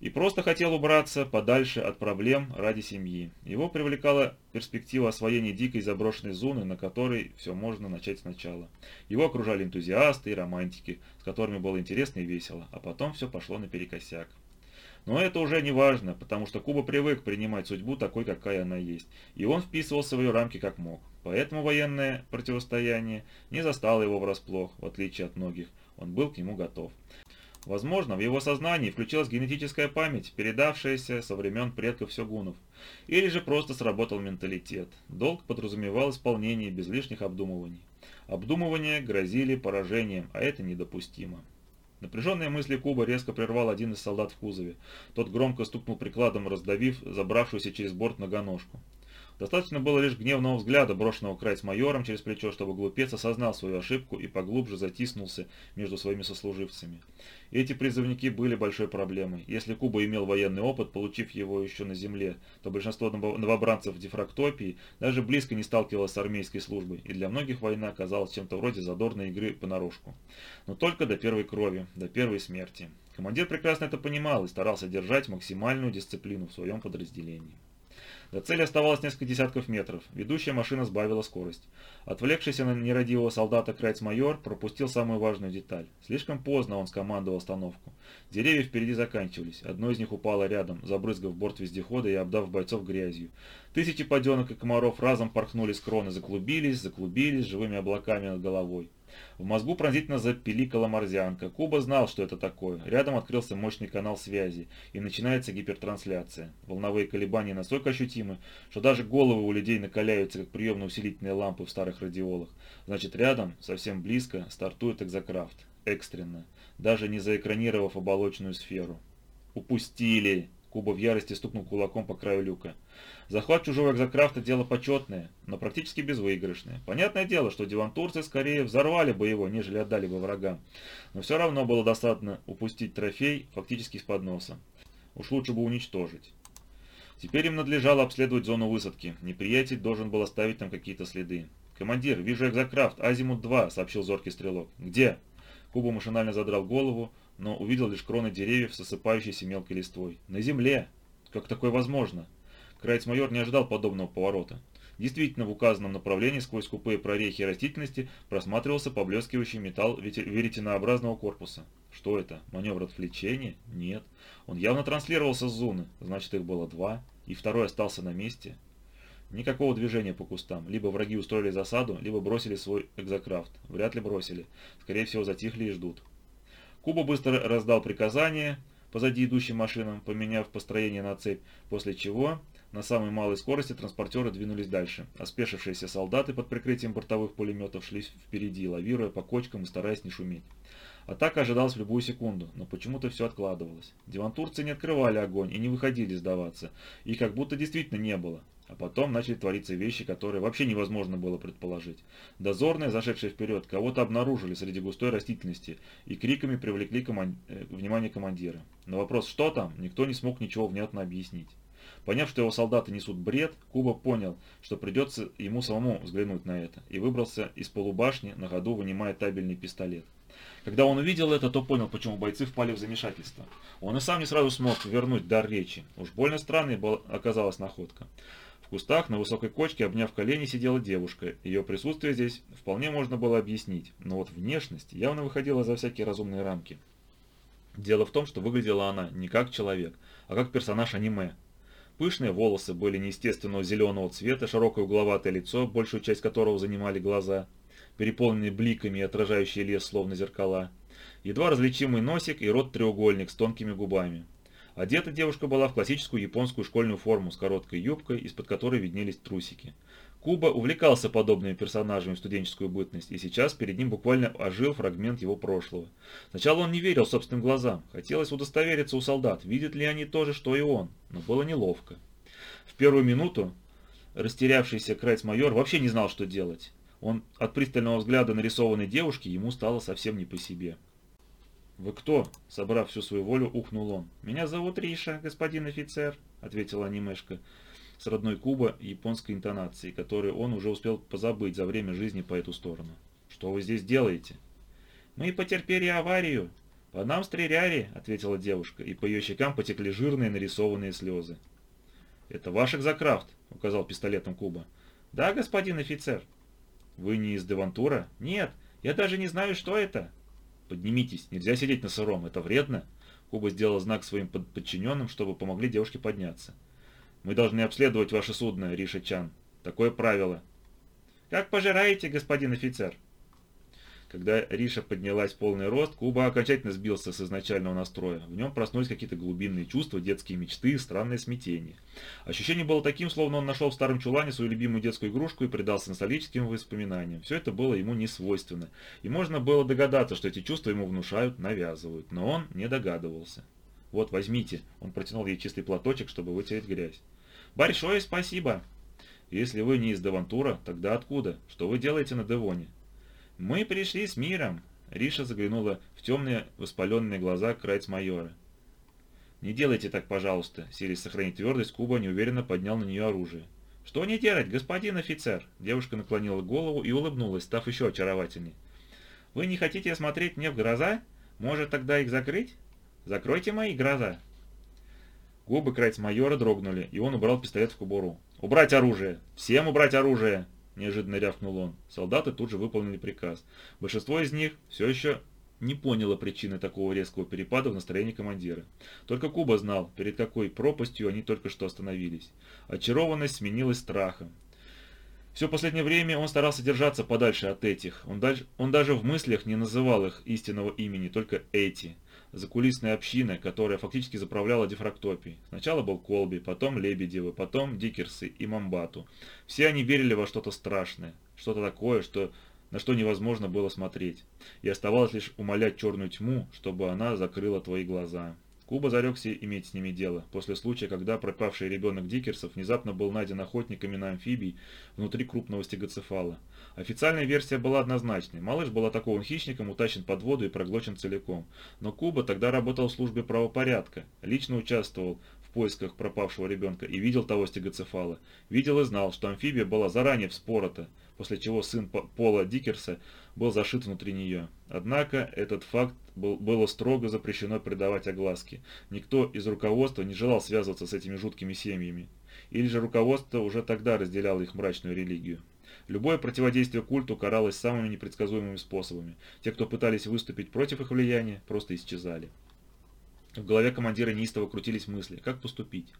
и просто хотел убраться подальше от проблем ради семьи. Его привлекала перспектива освоения дикой заброшенной зоны, на которой все можно начать сначала. Его окружали энтузиасты и романтики, с которыми было интересно и весело, а потом все пошло наперекосяк. Но это уже не важно, потому что Куба привык принимать судьбу такой, какая она есть, и он вписывался в ее рамки как мог. Поэтому военное противостояние не застало его врасплох, в отличие от многих, он был к нему готов. Возможно, в его сознании включилась генетическая память, передавшаяся со времен предков сёгунов. Или же просто сработал менталитет. Долг подразумевал исполнение без лишних обдумываний. Обдумывания грозили поражением, а это недопустимо. Напряженные мысли Куба резко прервал один из солдат в кузове. Тот громко стукнул прикладом, раздавив забравшуюся через борт многоножку. Достаточно было лишь гневного взгляда, брошенного край с майором через плечо, чтобы глупец осознал свою ошибку и поглубже затиснулся между своими сослуживцами. Эти призывники были большой проблемой. Если Куба имел военный опыт, получив его еще на земле, то большинство новобранцев в дефрактопии даже близко не сталкивалось с армейской службой, и для многих война оказалась чем-то вроде задорной игры понарошку. Но только до первой крови, до первой смерти. Командир прекрасно это понимал и старался держать максимальную дисциплину в своем подразделении. До цели оставалось несколько десятков метров. Ведущая машина сбавила скорость. Отвлекшийся на нерадивого солдата Крайцмайор пропустил самую важную деталь. Слишком поздно он скомандовал остановку. Деревья впереди заканчивались. Одно из них упало рядом, забрызгав борт вездехода и обдав бойцов грязью. Тысячи паденок и комаров разом порхнули с кроны, заклубились, заклубились живыми облаками над головой. В мозгу пронзительно запеликала морзянка. Куба знал, что это такое. Рядом открылся мощный канал связи, и начинается гипертрансляция. Волновые колебания настолько ощутимы, что даже головы у людей накаляются, как приемно-усилительные лампы в старых радиолах. Значит, рядом, совсем близко, стартует экзокрафт. Экстренно. Даже не заэкранировав оболочную сферу. «Упустили!» Куба в ярости стукнул кулаком по краю люка. Захват чужого экзокрафта – дело почетное, но практически безвыигрышное. Понятное дело, что дивантурцы скорее взорвали бы его, нежели отдали бы врагам. Но все равно было достаточно упустить трофей фактически из-под носа. Уж лучше бы уничтожить. Теперь им надлежало обследовать зону высадки. Неприятель должен был оставить там какие-то следы. «Командир, вижу экзокрафт, Азимут-2», — сообщил зоркий стрелок. «Где?» Куба машинально задрал голову, но увидел лишь кроны деревьев с осыпающейся мелкой листвой. «На земле! Как такое возможно?» Крайцмайор не ожидал подобного поворота. Действительно, в указанном направлении сквозь скупые прорехи растительности просматривался поблескивающий металл веретенообразного корпуса. Что это? Маневр отвлечения? Нет. Он явно транслировался с зоны, значит их было два, и второй остался на месте. Никакого движения по кустам. Либо враги устроили засаду, либо бросили свой экзокрафт. Вряд ли бросили. Скорее всего, затихли и ждут. Куба быстро раздал приказание позади идущим машинам, поменяв построение на цепь, после чего на самой малой скорости транспортеры двинулись дальше, а спешившиеся солдаты под прикрытием бортовых пулеметов шли впереди, лавируя по кочкам и стараясь не шуметь. Атака ожидалась в любую секунду, но почему-то все откладывалось. Дивантурцы не открывали огонь и не выходили сдаваться, их как будто действительно не было. А потом начали твориться вещи, которые вообще невозможно было предположить. Дозорные, зашедшие вперед, кого-то обнаружили среди густой растительности и криками привлекли коман... э, внимание командира. На вопрос «что там?» никто не смог ничего внятно объяснить. Поняв, что его солдаты несут бред, Куба понял, что придется ему самому взглянуть на это, и выбрался из полубашни, на ходу вынимая табельный пистолет. Когда он увидел это, то понял, почему бойцы впали в замешательство. Он и сам не сразу смог вернуть дар речи. Уж больно странной была, оказалась находка. В кустах на высокой кочке, обняв колени, сидела девушка. Ее присутствие здесь вполне можно было объяснить, но вот внешность явно выходила за всякие разумные рамки. Дело в том, что выглядела она не как человек, а как персонаж аниме. Пышные волосы были неестественного зеленого цвета, широкое угловатое лицо, большую часть которого занимали глаза, переполненные бликами и отражающие лес словно зеркала. Едва различимый носик и рот-треугольник с тонкими губами. Одета девушка была в классическую японскую школьную форму с короткой юбкой, из-под которой виднелись трусики. Куба увлекался подобными персонажами в студенческую бытность, и сейчас перед ним буквально ожил фрагмент его прошлого. Сначала он не верил собственным глазам, хотелось удостовериться у солдат, видят ли они то же, что и он, но было неловко. В первую минуту растерявшийся Крайцмайор вообще не знал, что делать. Он от пристального взгляда нарисованной девушки ему стало совсем не по себе. «Вы кто?» — собрав всю свою волю, ухнул он. «Меня зовут Риша, господин офицер», — ответила анимешка с родной Куба японской интонацией, которую он уже успел позабыть за время жизни по эту сторону. «Что вы здесь делаете?» «Мы потерпели аварию. По нам стреляли», — ответила девушка, и по ее щекам потекли жирные нарисованные слезы. «Это ваш экзокрафт», — указал пистолетом Куба. «Да, господин офицер». «Вы не из Девантура?» «Нет, я даже не знаю, что это». «Поднимитесь, нельзя сидеть на сыром, это вредно». Куба сделал знак своим подчиненным, чтобы помогли девушке подняться. Мы должны обследовать ваше судно, Риша-чан. Такое правило. Как пожираете, господин офицер? Когда Риша поднялась в полный рост, Куба окончательно сбился с изначального настроя. В нем проснулись какие-то глубинные чувства, детские мечты, странное смятение. Ощущение было таким, словно он нашел в старом чулане свою любимую детскую игрушку и предался ностальгическим воспоминаниям. Все это было ему не свойственно. И можно было догадаться, что эти чувства ему внушают, навязывают. Но он не догадывался. «Вот, возьмите». Он протянул ей чистый платочек, чтобы вытереть грязь. Большое спасибо. Если вы не из Девантура, тогда откуда? Что вы делаете на Девоне? Мы пришли с миром. Риша заглянула в темные воспаленные глаза Крайцмайора. «Не делайте так, пожалуйста», — силясь сохранить твердость, Куба неуверенно поднял на нее оружие. «Что не делать, господин офицер?» Девушка наклонила голову и улыбнулась, став еще очаровательней. «Вы не хотите осмотреть мне в глаза? Может, тогда их закрыть? Закройте мои глаза!» Губы Крайцмайора дрогнули, и он убрал пистолет в кобуру. «Убрать оружие! Всем убрать оружие!» Неожиданно рявкнул он. Солдаты тут же выполнили приказ. Большинство из них все еще не поняло причины такого резкого перепада в настроении командира. Только Куба знал, перед какой пропастью они только что остановились. Очарованность сменилась страхом. Все последнее время он старался держаться подальше от этих. Он, даже, он даже в мыслях не называл их истинного имени, только эти закулисная община, которая фактически заправляла дифрактопией. Сначала был Колби, потом Лебедевы, потом Дикерсы и Мамбату. Все они верили во что-то страшное, что-то такое, что, на что невозможно было смотреть. И оставалось лишь умолять черную тьму, чтобы она закрыла твои глаза. Куба зарекся иметь с ними дело, после случая, когда пропавший ребенок Дикерсов внезапно был найден охотниками на амфибий внутри крупного стегоцефала. Официальная версия была однозначной. Малыш был атакован хищником, утащен под воду и проглочен целиком. Но Куба тогда работал в службе правопорядка, лично участвовал в поисках пропавшего ребенка и видел того стегоцефала. Видел и знал, что амфибия была заранее вспорота, после чего сын Пола Дикерса был зашит внутри нее. Однако этот факт был, было строго запрещено придавать огласке. Никто из руководства не желал связываться с этими жуткими семьями. Или же руководство уже тогда разделяло их мрачную религию. Любое противодействие культу каралось самыми непредсказуемыми способами. Те, кто пытались выступить против их влияния, просто исчезали. В голове командира неистово крутились мысли, как поступить.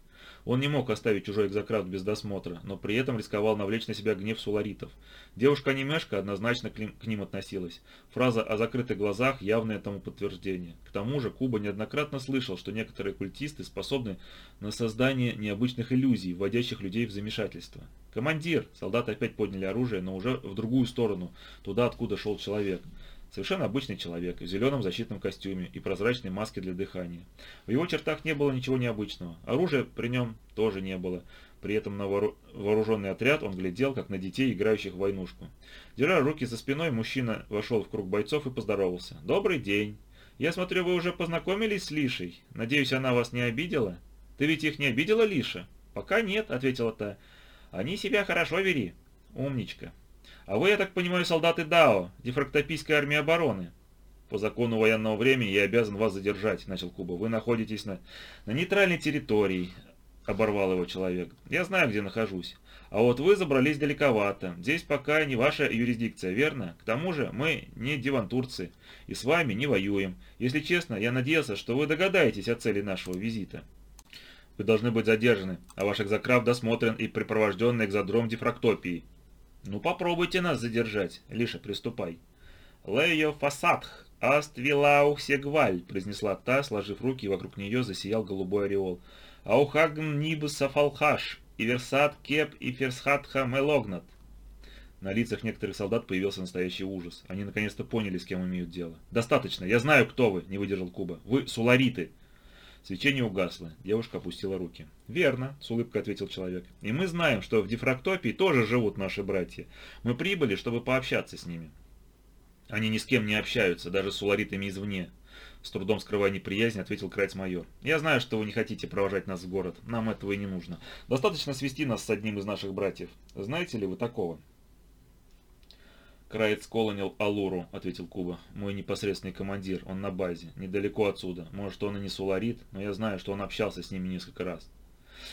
Он не мог оставить чужой экзократ без досмотра, но при этом рисковал навлечь на себя гнев суларитов. Девушка-анимешка однозначно к ним относилась. Фраза о закрытых глазах – явное тому подтверждение. К тому же Куба неоднократно слышал, что некоторые культисты способны на создание необычных иллюзий, вводящих людей в замешательство. «Командир!» Солдаты опять подняли оружие, но уже в другую сторону, туда, откуда шел человек. Совершенно обычный человек, в зеленом защитном костюме и прозрачной маске для дыхания. В его чертах не было ничего необычного. Оружия при нем тоже не было. При этом на вооруженный отряд он глядел, как на детей, играющих в войнушку. Держа руки за спиной, мужчина вошел в круг бойцов и поздоровался. «Добрый день. Я смотрю, вы уже познакомились с Лишей. Надеюсь, она вас не обидела? Ты ведь их не обидела, Лиша?» «Пока нет», — ответила та. «Они себя хорошо вели. Умничка. А вы, я так понимаю, солдаты Дао, дефрактопийской армии обороны. По закону военного времени я обязан вас задержать, начал Куба. Вы находитесь на, на нейтральной территории, оборвал его человек. Я знаю, где нахожусь. А вот вы забрались далековато. Здесь пока не ваша юрисдикция, верно? К тому же мы не дивантурцы и с вами не воюем. Если честно, я надеялся, что вы догадаетесь о цели нашего визита. Вы должны быть задержаны, а ваш экзокрав досмотрен и припровожден на экзодром дифрактопии. Ну попробуйте нас задержать. Лиша, приступай. Лейо фасадх, аст сегваль, произнесла та, сложив руки, и вокруг нее засиял голубой ореол. Аухагн нибус афалхаш, и версат кеп и ферсхатха мелогнат. На лицах некоторых солдат появился настоящий ужас. Они наконец-то поняли, с кем имеют дело. «Достаточно, я знаю, кто вы», — не выдержал Куба. «Вы сулариты». Свечение угасло. Девушка опустила руки. «Верно», — с улыбкой ответил человек. «И мы знаем, что в Дифрактопии тоже живут наши братья. Мы прибыли, чтобы пообщаться с ними». «Они ни с кем не общаются, даже с уларитами извне», с трудом скрывая неприязнь, ответил Крайц-майор. «Я знаю, что вы не хотите провожать нас в город. Нам этого и не нужно. Достаточно свести нас с одним из наших братьев. Знаете ли вы такого?» «Краец колонил Алуру», — ответил Куба. «Мой непосредственный командир. Он на базе. Недалеко отсюда. Может, он и не суларит, но я знаю, что он общался с ними несколько раз.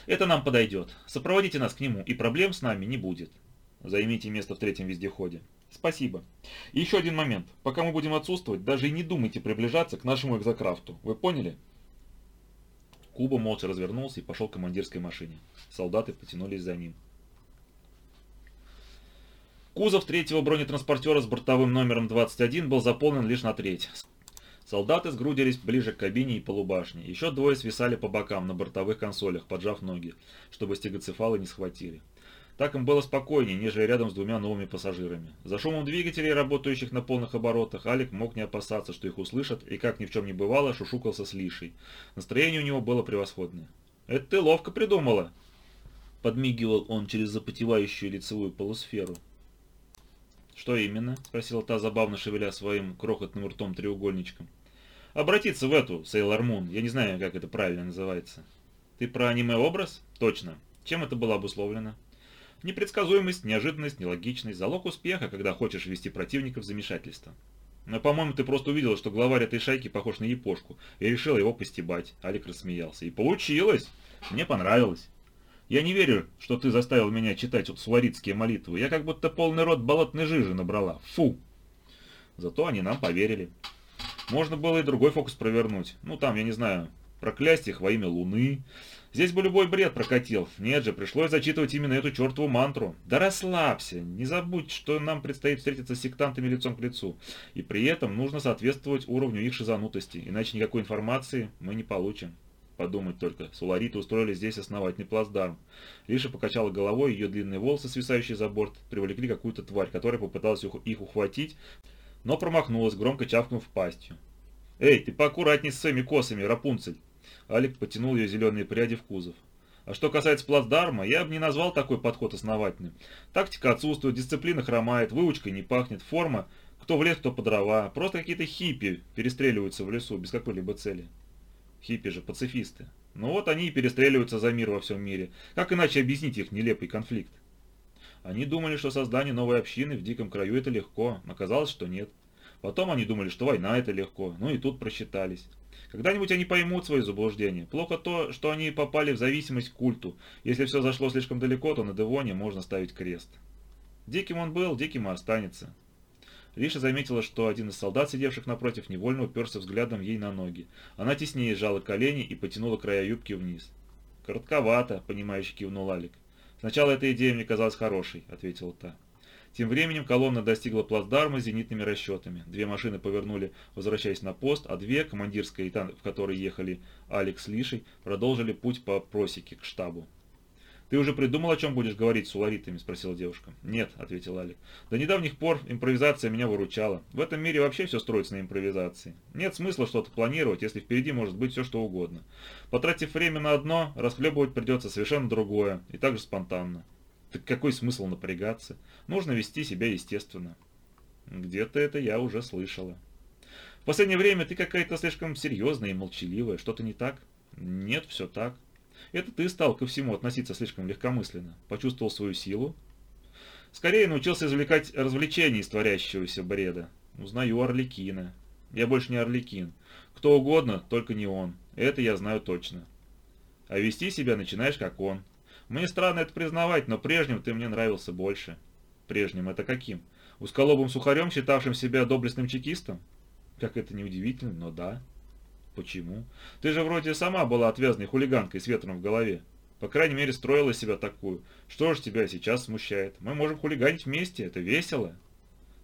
Это нам подойдет. Сопроводите нас к нему, и проблем с нами не будет. Займите место в третьем вездеходе». Спасибо. Еще один момент. Пока мы будем отсутствовать, даже и не думайте приближаться к нашему экзокрафту. Вы поняли? Куба молча развернулся и пошел к командирской машине. Солдаты потянулись за ним. Кузов третьего бронетранспортера с бортовым номером 21 был заполнен лишь на треть. Солдаты сгрудились ближе к кабине и полубашне. Еще двое свисали по бокам на бортовых консолях, поджав ноги, чтобы стегоцефалы не схватили. Так им было спокойнее, нежели рядом с двумя новыми пассажирами. За шумом двигателей, работающих на полных оборотах, Алик мог не опасаться, что их услышат, и, как ни в чем не бывало, шушукался с Лишей. Настроение у него было превосходное. «Это ты ловко придумала!» Подмигивал он через запотевающую лицевую полусферу. «Что именно?» – спросила та, забавно шевеля своим крохотным ртом треугольничком. «Обратиться в эту, Сейлор Мун. Я не знаю, как это правильно называется». «Ты про аниме-образ?» «Точно. Чем это было обусловлено?» Непредсказуемость, неожиданность, нелогичность – залог успеха, когда хочешь ввести противника в замешательство. Но, по-моему, ты просто увидел, что главарь этой шайки похож на япошку, и решил его постебать. Алик рассмеялся. И получилось! Мне понравилось. Я не верю, что ты заставил меня читать вот сваритские молитвы. Я как будто полный рот болотной жижи набрала. Фу! Зато они нам поверили. Можно было и другой фокус провернуть. Ну, там, я не знаю, проклясть их во имя Луны, Здесь бы любой бред прокатил. Нет же, пришлось зачитывать именно эту чертову мантру. Да расслабься, не забудь, что нам предстоит встретиться с сектантами лицом к лицу. И при этом нужно соответствовать уровню их шизанутости, иначе никакой информации мы не получим. Подумать только, сулариты устроили здесь основательный плацдарм. Лиша покачала головой, ее длинные волосы, свисающие за борт, привлекли какую-то тварь, которая попыталась их ухватить, но промахнулась, громко чавкнув пастью. «Эй, ты поаккуратней с своими косами, Рапунцель!» Алик потянул ее зеленые пряди в кузов. А что касается плацдарма, я бы не назвал такой подход основательным. Тактика отсутствует, дисциплина хромает, выучкой не пахнет, форма, кто в лес, кто по дрова. Просто какие-то хиппи перестреливаются в лесу без какой-либо цели. Хиппи же пацифисты. Ну вот они и перестреливаются за мир во всем мире. Как иначе объяснить их нелепый конфликт? Они думали, что создание новой общины в диком краю это легко, оказалось, что нет. Потом они думали, что война это легко, ну и тут просчитались. Когда-нибудь они поймут свои заблуждения. Плохо то, что они попали в зависимость к культу. Если все зашло слишком далеко, то на Девоне можно ставить крест. Диким он был, диким и останется. Лиша заметила, что один из солдат, сидевших напротив, невольно уперся взглядом ей на ноги. Она теснее сжала колени и потянула края юбки вниз. «Коротковато», — понимающе кивнул Алик. «Сначала эта идея мне казалась хорошей», — ответила та. Тем временем колонна достигла плацдарма с зенитными расчетами. Две машины повернули, возвращаясь на пост, а две, командирская и та, в которой ехали Алекс с Лишей, продолжили путь по просеке к штабу. «Ты уже придумал, о чем будешь говорить с уларитами?» – спросила девушка. «Нет», – ответил Алик. «До недавних пор импровизация меня выручала. В этом мире вообще все строится на импровизации. Нет смысла что-то планировать, если впереди может быть все что угодно. Потратив время на одно, расхлебывать придется совершенно другое, и также спонтанно. Так какой смысл напрягаться? Нужно вести себя естественно. Где-то это я уже слышала. В последнее время ты какая-то слишком серьезная и молчаливая. Что-то не так? Нет, все так. Это ты стал ко всему относиться слишком легкомысленно. Почувствовал свою силу? Скорее научился извлекать развлечения из творящегося бреда. Узнаю Орликина. Я больше не Орликин. Кто угодно, только не он. Это я знаю точно. А вести себя начинаешь как он. Мне странно это признавать, но прежним ты мне нравился больше. Прежним это каким? Усколобым сухарем, считавшим себя доблестным чекистом? Как это неудивительно, но да. Почему? Ты же вроде сама была отвязной хулиганкой с ветром в голове. По крайней мере, строила себя такую. Что же тебя сейчас смущает? Мы можем хулиганить вместе, это весело.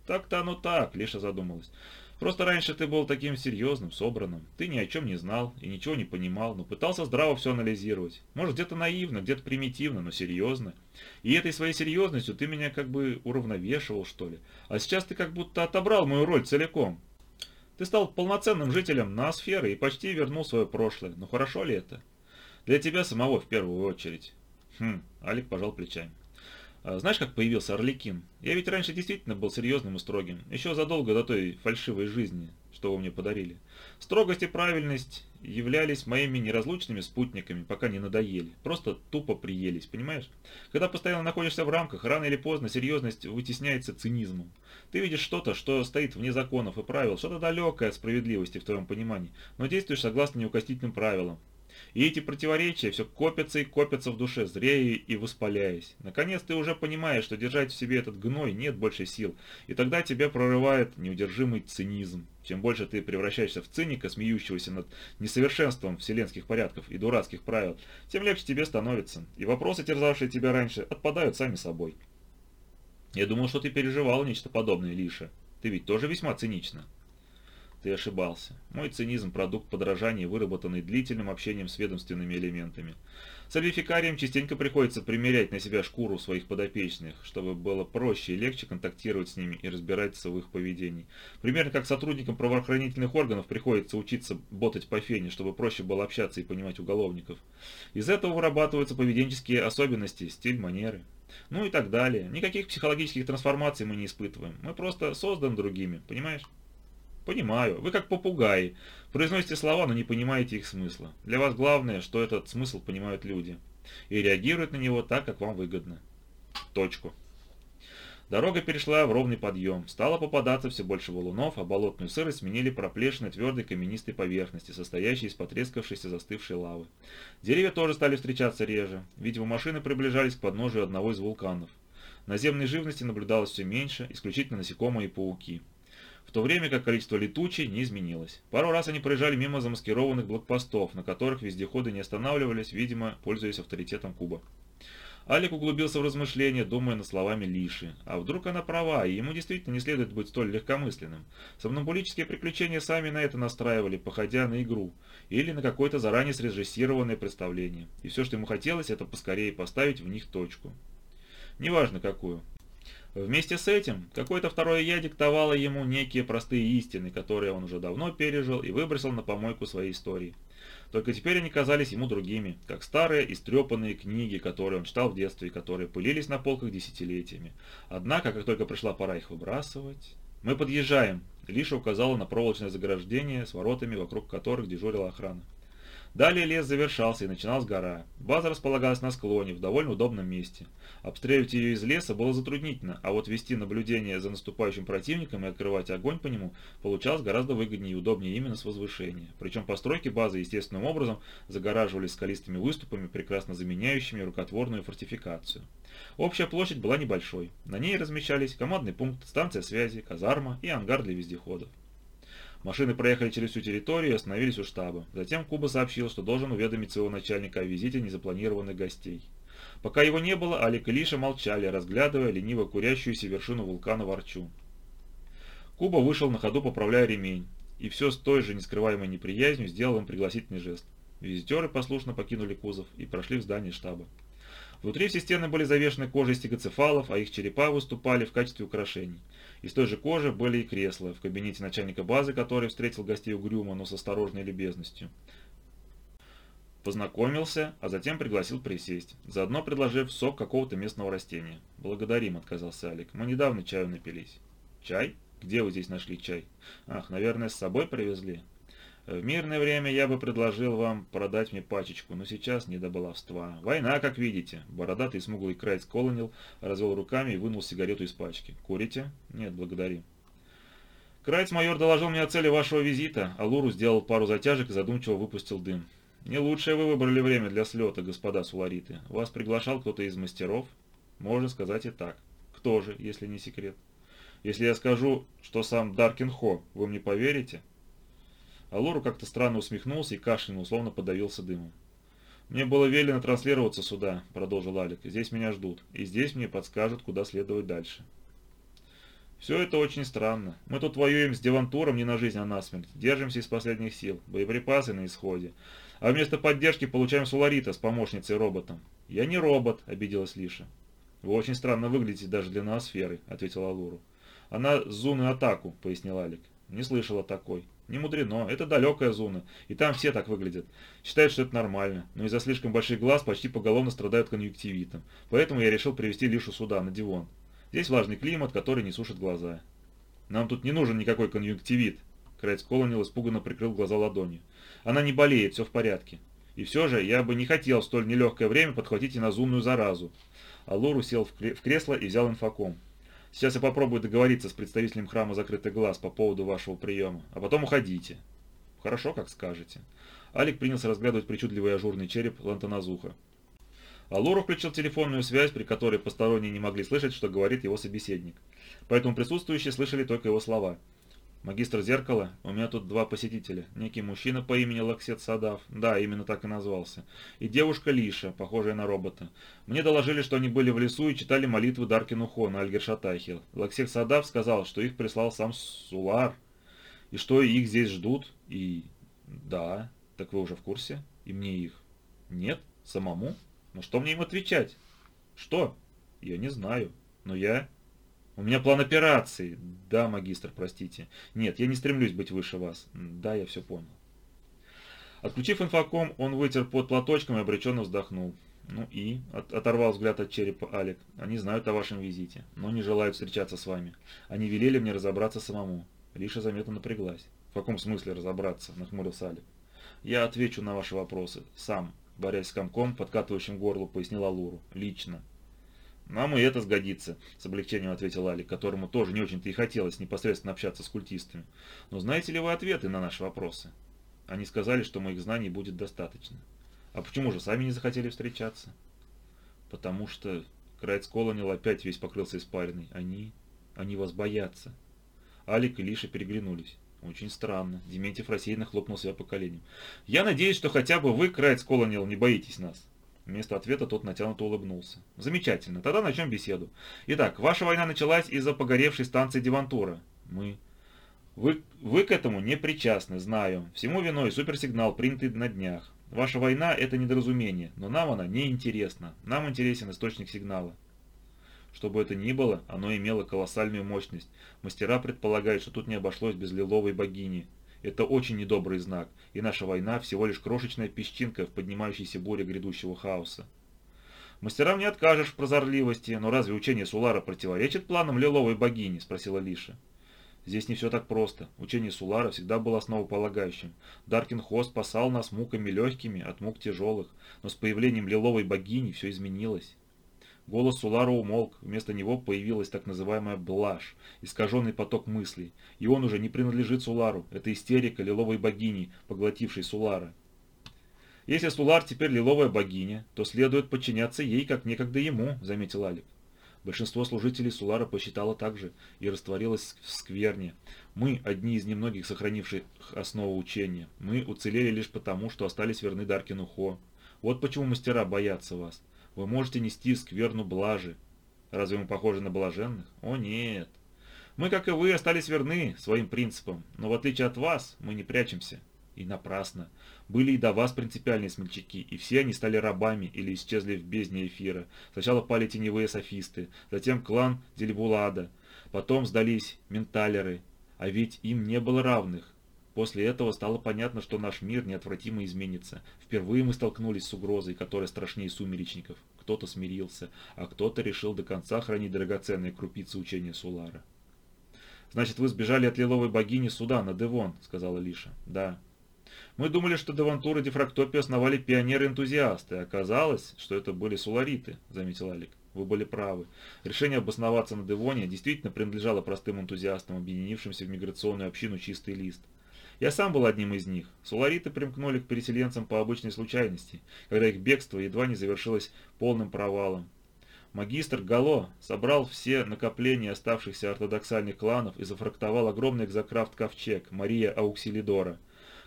Так-то оно так, Лиша задумалась. Просто раньше ты был таким серьезным, собранным. Ты ни о чем не знал и ничего не понимал, но пытался здраво все анализировать. Может, где-то наивно, где-то примитивно, но серьезно. И этой своей серьезностью ты меня как бы уравновешивал, что ли. А сейчас ты как будто отобрал мою роль целиком. Ты стал полноценным жителем ноосферы и почти вернул свое прошлое. Но хорошо ли это? Для тебя самого в первую очередь. Хм, Алик пожал плечами. А знаешь, как появился Орликин? Я ведь раньше действительно был серьезным и строгим, еще задолго до той фальшивой жизни, что вы мне подарили. Строгость и правильность являлись моими неразлучными спутниками, пока не надоели. Просто тупо приелись, понимаешь? Когда постоянно находишься в рамках, рано или поздно серьезность вытесняется цинизмом. Ты видишь что-то, что стоит вне законов и правил, что-то далекое от справедливости в твоем понимании, но действуешь согласно неукоснительным правилам. И эти противоречия все копятся и копятся в душе, зрея и воспаляясь. Наконец ты уже понимаешь, что держать в себе этот гной нет больше сил, и тогда тебя прорывает неудержимый цинизм. Чем больше ты превращаешься в циника, смеющегося над несовершенством вселенских порядков и дурацких правил, тем легче тебе становится, и вопросы, терзавшие тебя раньше, отпадают сами собой. Я думал, что ты переживал нечто подобное, Лиша. Ты ведь тоже весьма цинична. Ты ошибался. Мой цинизм – продукт подражания, выработанный длительным общением с ведомственными элементами. С частенько приходится примерять на себя шкуру своих подопечных, чтобы было проще и легче контактировать с ними и разбираться в их поведении. Примерно как сотрудникам правоохранительных органов приходится учиться ботать по фене, чтобы проще было общаться и понимать уголовников. Из этого вырабатываются поведенческие особенности, стиль, манеры. Ну и так далее. Никаких психологических трансформаций мы не испытываем. Мы просто созданы другими, понимаешь? Понимаю, вы как попугаи. Произносите слова, но не понимаете их смысла. Для вас главное, что этот смысл понимают люди. И реагируют на него так, как вам выгодно. Точку. Дорога перешла в ровный подъем. Стало попадаться все больше валунов, а болотную сырость сменили проплешины твердой каменистой поверхности, состоящей из потрескавшейся застывшей лавы. Деревья тоже стали встречаться реже. Видимо, машины приближались к подножию одного из вулканов. Наземной живности наблюдалось все меньше, исключительно насекомые и пауки в то время как количество летучей не изменилось. Пару раз они проезжали мимо замаскированных блокпостов, на которых вездеходы не останавливались, видимо, пользуясь авторитетом Куба. Алик углубился в размышления, думая над словами Лиши. А вдруг она права, и ему действительно не следует быть столь легкомысленным. Сомнамбулические приключения сами на это настраивали, походя на игру, или на какое-то заранее срежиссированное представление. И все, что ему хотелось, это поскорее поставить в них точку. Неважно какую. Вместе с этим, какое-то второе я диктовало ему некие простые истины, которые он уже давно пережил и выбросил на помойку своей истории. Только теперь они казались ему другими, как старые истрепанные книги, которые он читал в детстве и которые пылились на полках десятилетиями. Однако, как только пришла пора их выбрасывать... «Мы подъезжаем», — Лиша указала на проволочное заграждение с воротами, вокруг которых дежурила охрана. Далее лес завершался и начиналась гора. База располагалась на склоне, в довольно удобном месте. Обстреливать ее из леса было затруднительно, а вот вести наблюдение за наступающим противником и открывать огонь по нему получалось гораздо выгоднее и удобнее именно с возвышения. Причем постройки базы естественным образом загораживались скалистыми выступами, прекрасно заменяющими рукотворную фортификацию. Общая площадь была небольшой. На ней размещались командный пункт, станция связи, казарма и ангар для вездеходов. Машины проехали через всю территорию и остановились у штаба. Затем Куба сообщил, что должен уведомить своего начальника о визите незапланированных гостей. Пока его не было, Алик и Лиша молчали, разглядывая лениво курящуюся вершину вулкана Ворчу. Куба вышел на ходу, поправляя ремень, и все с той же нескрываемой неприязнью сделал им пригласительный жест. Визитеры послушно покинули кузов и прошли в здание штаба. Внутри все стены были завешены кожей стегоцефалов, а их черепа выступали в качестве украшений. Из той же кожи были и кресла в кабинете начальника базы, который встретил гостей угрюмо, но с осторожной любезностью. Познакомился, а затем пригласил присесть, заодно предложив сок какого-то местного растения. «Благодарим», — отказался Алик. «Мы недавно чаю напились». «Чай? Где вы здесь нашли чай?» «Ах, наверное, с собой привезли?» В мирное время я бы предложил вам продать мне пачечку, но сейчас не до баловства. Война, как видите. Бородатый смуглый край сколонил, развел руками и вынул сигарету из пачки. Курите? Нет, благодарим. Крайц-майор доложил мне о цели вашего визита, а Луру сделал пару затяжек и задумчиво выпустил дым. Не лучшее вы выбрали время для слета, господа сулариты. Вас приглашал кто-то из мастеров? Можно сказать и так. Кто же, если не секрет? Если я скажу, что сам Даркин Хо, вы мне поверите? Алуру как-то странно усмехнулся и кашлянул, словно подавился дымом. «Мне было велено транслироваться сюда», — продолжил Алик. «Здесь меня ждут, и здесь мне подскажут, куда следовать дальше». «Все это очень странно. Мы тут воюем с Девантуром не на жизнь, а на смерть. Держимся из последних сил. Боеприпасы на исходе. А вместо поддержки получаем Суларита с помощницей роботом». «Я не робот», — обиделась Лиша. «Вы очень странно выглядите даже для ноосферы», — ответил Алуру. «Она с зоны атаку», — пояснил Алик. «Не слышала такой». «Не мудрено, это далекая зона, и там все так выглядят. Считают, что это нормально, но из-за слишком больших глаз почти поголовно страдают конъюнктивитом. Поэтому я решил привезти Лишу сюда, на Дивон. Здесь влажный климат, который не сушит глаза». «Нам тут не нужен никакой конъюнктивит», — Крайц Колонил испуганно прикрыл глаза ладонью. «Она не болеет, все в порядке. И все же я бы не хотел в столь нелегкое время подхватить инозумную заразу». Алуру сел в кресло и взял инфоком. Сейчас я попробую договориться с представителем храма закрытых глаз по поводу вашего приема, а потом уходите. Хорошо, как скажете. Алик принялся разглядывать причудливый ажурный череп Лантаназуха. Алору включил телефонную связь, при которой посторонние не могли слышать, что говорит его собеседник. Поэтому присутствующие слышали только его слова – «Магистр зеркала, у меня тут два посетителя. Некий мужчина по имени Лаксет Садав, да, именно так и назвался, и девушка Лиша, похожая на робота. Мне доложили, что они были в лесу и читали молитвы Даркину Хо на Альгершатахе. Лаксет Садав сказал, что их прислал сам Сулар, и что их здесь ждут, и... Да, так вы уже в курсе? И мне их... Нет? Самому? Ну что мне им отвечать? Что? Я не знаю, но я у меня план операции. Да, магистр, простите. Нет, я не стремлюсь быть выше вас. Да, я все понял. Отключив инфоком, он вытер под платочком и обреченно вздохнул. Ну и? От, оторвал взгляд от черепа Алик. Они знают о вашем визите, но не желают встречаться с вами. Они велели мне разобраться самому. Лиша заметно напряглась. В каком смысле разобраться? Нахмурился Алик. Я отвечу на ваши вопросы. Сам, борясь с комком, подкатывающим горлу, пояснил Алуру. Лично. «Нам и это сгодится», — с облегчением ответил Алик, которому тоже не очень-то и хотелось непосредственно общаться с культистами. «Но знаете ли вы ответы на наши вопросы?» Они сказали, что моих знаний будет достаточно. «А почему же сами не захотели встречаться?» «Потому что...» Крайц Колонил опять весь покрылся испариной. «Они... они вас боятся». Алик и Лиша переглянулись. «Очень странно». Дементьев рассеянно хлопнул себя по коленям. «Я надеюсь, что хотя бы вы, Крайц Колонил, не боитесь нас». Вместо ответа тот натянуто улыбнулся. «Замечательно. Тогда начнем беседу. Итак, ваша война началась из-за погоревшей станции Дивантура. Мы... Вы, вы к этому не причастны, знаю. Всему виной суперсигнал, принятый на днях. Ваша война – это недоразумение, но нам она не интересна. Нам интересен источник сигнала. Что бы это ни было, оно имело колоссальную мощность. Мастера предполагают, что тут не обошлось без лиловой богини – это очень недобрый знак, и наша война всего лишь крошечная песчинка в поднимающейся буре грядущего хаоса. «Мастерам не откажешь в прозорливости, но разве учение Сулара противоречит планам лиловой богини?» – спросила Лиша. Здесь не все так просто. Учение Сулара всегда было основополагающим. Даркин Хо спасал нас муками легкими от мук тяжелых, но с появлением лиловой богини все изменилось. Голос Сулара умолк, вместо него появилась так называемая блажь, искаженный поток мыслей, и он уже не принадлежит Сулару, это истерика лиловой богини, поглотившей Сулара. Если Сулар теперь лиловая богиня, то следует подчиняться ей, как некогда ему, заметил Алик. Большинство служителей Сулара посчитало так же и растворилось в скверне. Мы одни из немногих сохранивших основу учения. Мы уцелели лишь потому, что остались верны Даркину Хо. Вот почему мастера боятся вас. Вы можете нести скверну блажи. Разве мы похожи на блаженных? О нет. Мы, как и вы, остались верны своим принципам, но в отличие от вас, мы не прячемся. И напрасно. Были и до вас принципиальные смельчаки, и все они стали рабами или исчезли в бездне эфира. Сначала пали теневые софисты, затем клан Дельбулада, потом сдались менталеры. А ведь им не было равных. После этого стало понятно, что наш мир неотвратимо изменится. Впервые мы столкнулись с угрозой, которая страшнее сумеречников. Кто-то смирился, а кто-то решил до конца хранить драгоценные крупицы учения Сулара. «Значит, вы сбежали от лиловой богини сюда, на Девон», — сказала Лиша. «Да». «Мы думали, что Девантур и Дефрактопию основали пионеры-энтузиасты. Оказалось, что это были сулариты», — заметил Алик. «Вы были правы. Решение обосноваться на Девоне действительно принадлежало простым энтузиастам, объединившимся в миграционную общину «Чистый лист». Я сам был одним из них. Сулариты примкнули к переселенцам по обычной случайности, когда их бегство едва не завершилось полным провалом. Магистр Гало собрал все накопления оставшихся ортодоксальных кланов и зафрактовал огромный экзокрафт-ковчег Мария Ауксилидора.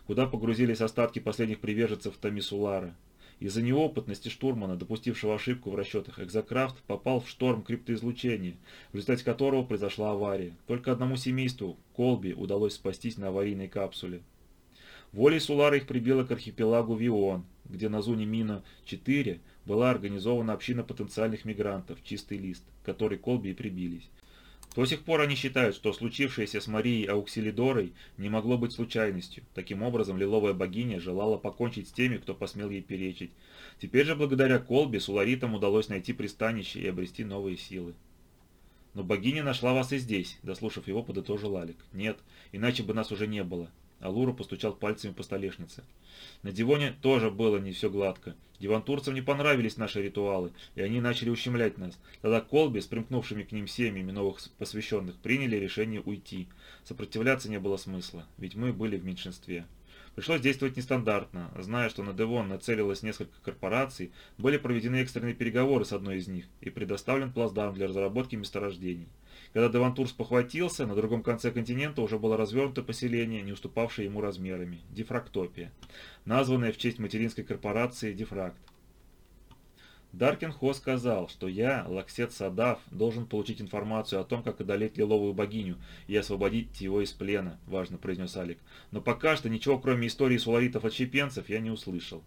куда погрузились остатки последних приверженцев Тамисулара. Из-за неопытности штурмана, допустившего ошибку в расчетах, Экзокрафт попал в шторм криптоизлучения, в результате которого произошла авария. Только одному семейству, Колби, удалось спастись на аварийной капсуле. Волей Сулара их прибило к архипелагу Вион, где на зоне Мина-4 была организована община потенциальных мигрантов, чистый лист, к которой Колби и прибились. До сих пор они считают, что случившееся с Марией Ауксилидорой не могло быть случайностью. Таким образом, лиловая богиня желала покончить с теми, кто посмел ей перечить. Теперь же благодаря Колбе Суларитам удалось найти пристанище и обрести новые силы. «Но богиня нашла вас и здесь», — дослушав его, подытожил Алик. «Нет, иначе бы нас уже не было. Алура постучал пальцами по столешнице. На Дивоне тоже было не все гладко. Дивантурцам не понравились наши ритуалы, и они начали ущемлять нас. Тогда Колби с примкнувшими к ним семьями новых посвященных приняли решение уйти. Сопротивляться не было смысла, ведь мы были в меньшинстве. Пришлось действовать нестандартно. Зная, что на Девон нацелилось несколько корпораций, были проведены экстренные переговоры с одной из них и предоставлен плацдарм для разработки месторождений. Когда Девантурс похватился, на другом конце континента уже было развернуто поселение, не уступавшее ему размерами – Дифрактопия, названное в честь материнской корпорации Дифракт. Даркин Хо сказал, что я, Лаксет Садав, должен получить информацию о том, как одолеть лиловую богиню и освободить его из плена, важно произнес Алик. Но пока что ничего, кроме истории суларитов-отщепенцев, я не услышал.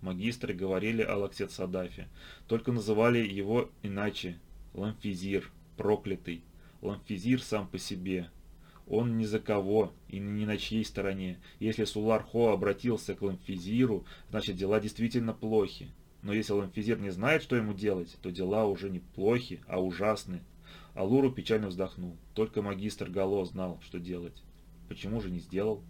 Магистры говорили о Лаксет Садаве, только называли его иначе – Ламфизир проклятый, Ламфизир сам по себе. Он ни за кого и ни на чьей стороне. Если Сулар-Хо обратился к Ламфизиру, значит дела действительно плохи. Но если Ламфизир не знает, что ему делать, то дела уже не плохи, а ужасны. Алуру печально вздохнул. Только магистр Гало знал, что делать. Почему же не сделал?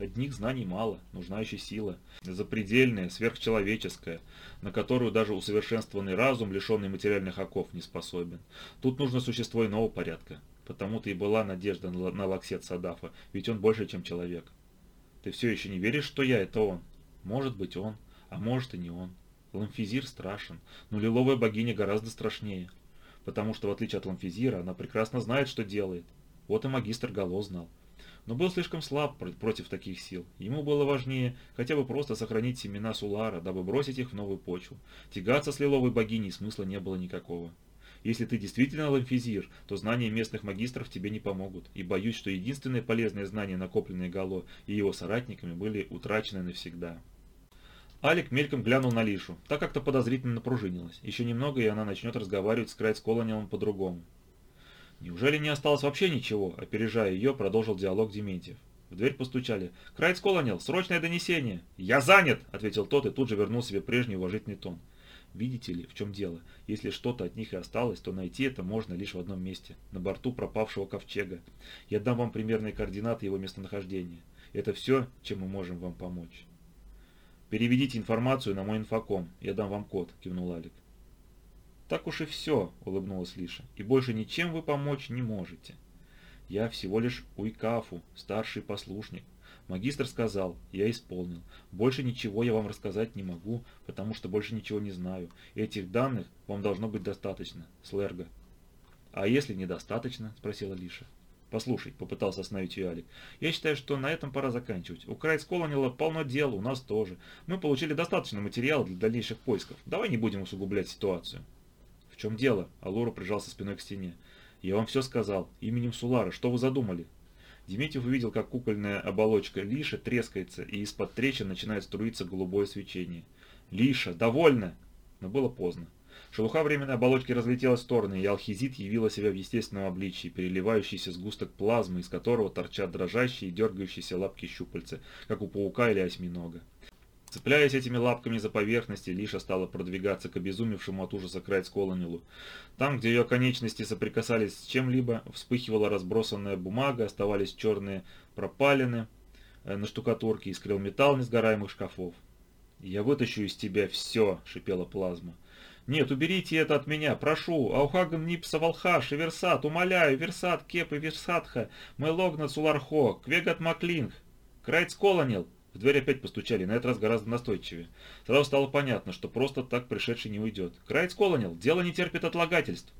Одних знаний мало, нужна еще сила, запредельная, сверхчеловеческая, на которую даже усовершенствованный разум, лишенный материальных оков, не способен. Тут нужно существо иного порядка. Потому-то и была надежда на Лаксет Садафа, ведь он больше, чем человек. Ты все еще не веришь, что я – это он? Может быть он, а может и не он. Ламфизир страшен, но лиловая богиня гораздо страшнее. Потому что, в отличие от Ламфизира, она прекрасно знает, что делает. Вот и магистр Гало знал но был слишком слаб против таких сил. Ему было важнее хотя бы просто сохранить семена Сулара, дабы бросить их в новую почву. Тягаться с лиловой богиней смысла не было никакого. Если ты действительно ламфизир, то знания местных магистров тебе не помогут, и боюсь, что единственные полезные знания, накопленные Гало и его соратниками, были утрачены навсегда. Алик мельком глянул на Лишу. Так как-то подозрительно напружинилась. Еще немного, и она начнет разговаривать с Крайт Колониалом по-другому. «Неужели не осталось вообще ничего?» Опережая ее, продолжил диалог Дементьев. В дверь постучали. «Крайц Колонел, срочное донесение!» «Я занят!» — ответил тот и тут же вернул себе прежний уважительный тон. Видите ли, в чем дело? Если что-то от них и осталось, то найти это можно лишь в одном месте, на борту пропавшего ковчега. Я дам вам примерные координаты его местонахождения. Это все, чем мы можем вам помочь. Переведите информацию на мой инфоком, я дам вам код, кивнул Алик. «Так уж и все», — улыбнулась Лиша, — «и больше ничем вы помочь не можете». «Я всего лишь Уйкафу, старший послушник. Магистр сказал, я исполнил. Больше ничего я вам рассказать не могу, потому что больше ничего не знаю. Этих данных вам должно быть достаточно, Слерга». «А если недостаточно?» — спросила Лиша. «Послушай», — попытался остановить ее Алик, — «я считаю, что на этом пора заканчивать. У Крайс Колонила полно дел, у нас тоже. Мы получили достаточно материала для дальнейших поисков. Давай не будем усугублять ситуацию» чем дело?» Алора прижался спиной к стене. «Я вам все сказал. Именем Сулара. Что вы задумали?» Дементьев увидел, как кукольная оболочка Лиша трескается, и из-под трещин начинает струиться голубое свечение. «Лиша, довольно!» Но было поздно. Шелуха временной оболочки разлетелась в стороны, и алхизит явила себя в естественном обличии, переливающийся сгусток плазмы, из которого торчат дрожащие и дергающиеся лапки щупальца, как у паука или осьминога. Цепляясь этими лапками за поверхности, Лиша стала продвигаться к обезумевшему от ужаса край Сколонилу. Там, где ее конечности соприкасались с чем-либо, вспыхивала разбросанная бумага, оставались черные пропалины э, на штукатурке, искрил металл несгораемых шкафов. «Я вытащу из тебя все!» — шипела плазма. «Нет, уберите это от меня, прошу! Аухаган Нипса Волхаш и Версат, умоляю, Версат, Кеп и Версатха, Мэлогна Сулархо, Квегат Маклинг, Крайц Колонил!» В дверь опять постучали, на этот раз гораздо настойчивее. Сразу стало понятно, что просто так пришедший не уйдет. Крайц Колонил, дело не терпит отлагательств.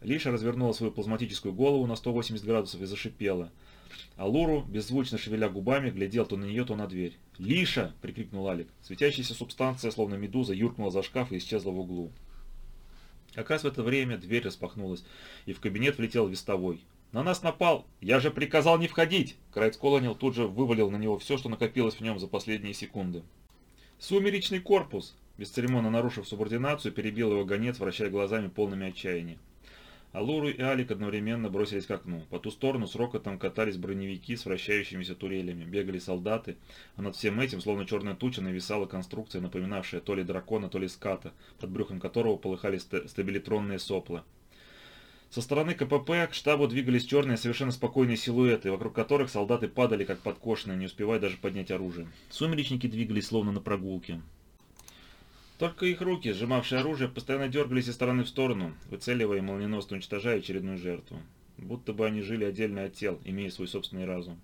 Лиша развернула свою плазматическую голову на 180 градусов и зашипела. А Луру, беззвучно шевеля губами, глядел то на нее, то на дверь. «Лиша!» — прикрикнул Алик. Светящаяся субстанция, словно медуза, юркнула за шкаф и исчезла в углу. Как раз в это время дверь распахнулась, и в кабинет влетел вестовой. «На нас напал! Я же приказал не входить!» Крайц Колонил тут же вывалил на него все, что накопилось в нем за последние секунды. «Сумеречный корпус!» Бесцеремонно нарушив субординацию, перебил его гонец, вращая глазами полными отчаяния. Алуру и Алик одновременно бросились к окну. По ту сторону с рокотом катались броневики с вращающимися турелями, бегали солдаты, а над всем этим, словно черная туча, нависала конструкция, напоминавшая то ли дракона, то ли ската, под брюхом которого полыхали стабилитронные сопла. Со стороны КПП к штабу двигались черные, совершенно спокойные силуэты, вокруг которых солдаты падали как подкошенные, не успевая даже поднять оружие. Сумеречники двигались словно на прогулке. Только их руки, сжимавшие оружие, постоянно дергались из стороны в сторону, выцеливая и молниеносно уничтожая очередную жертву. Будто бы они жили отдельно от тел, имея свой собственный разум.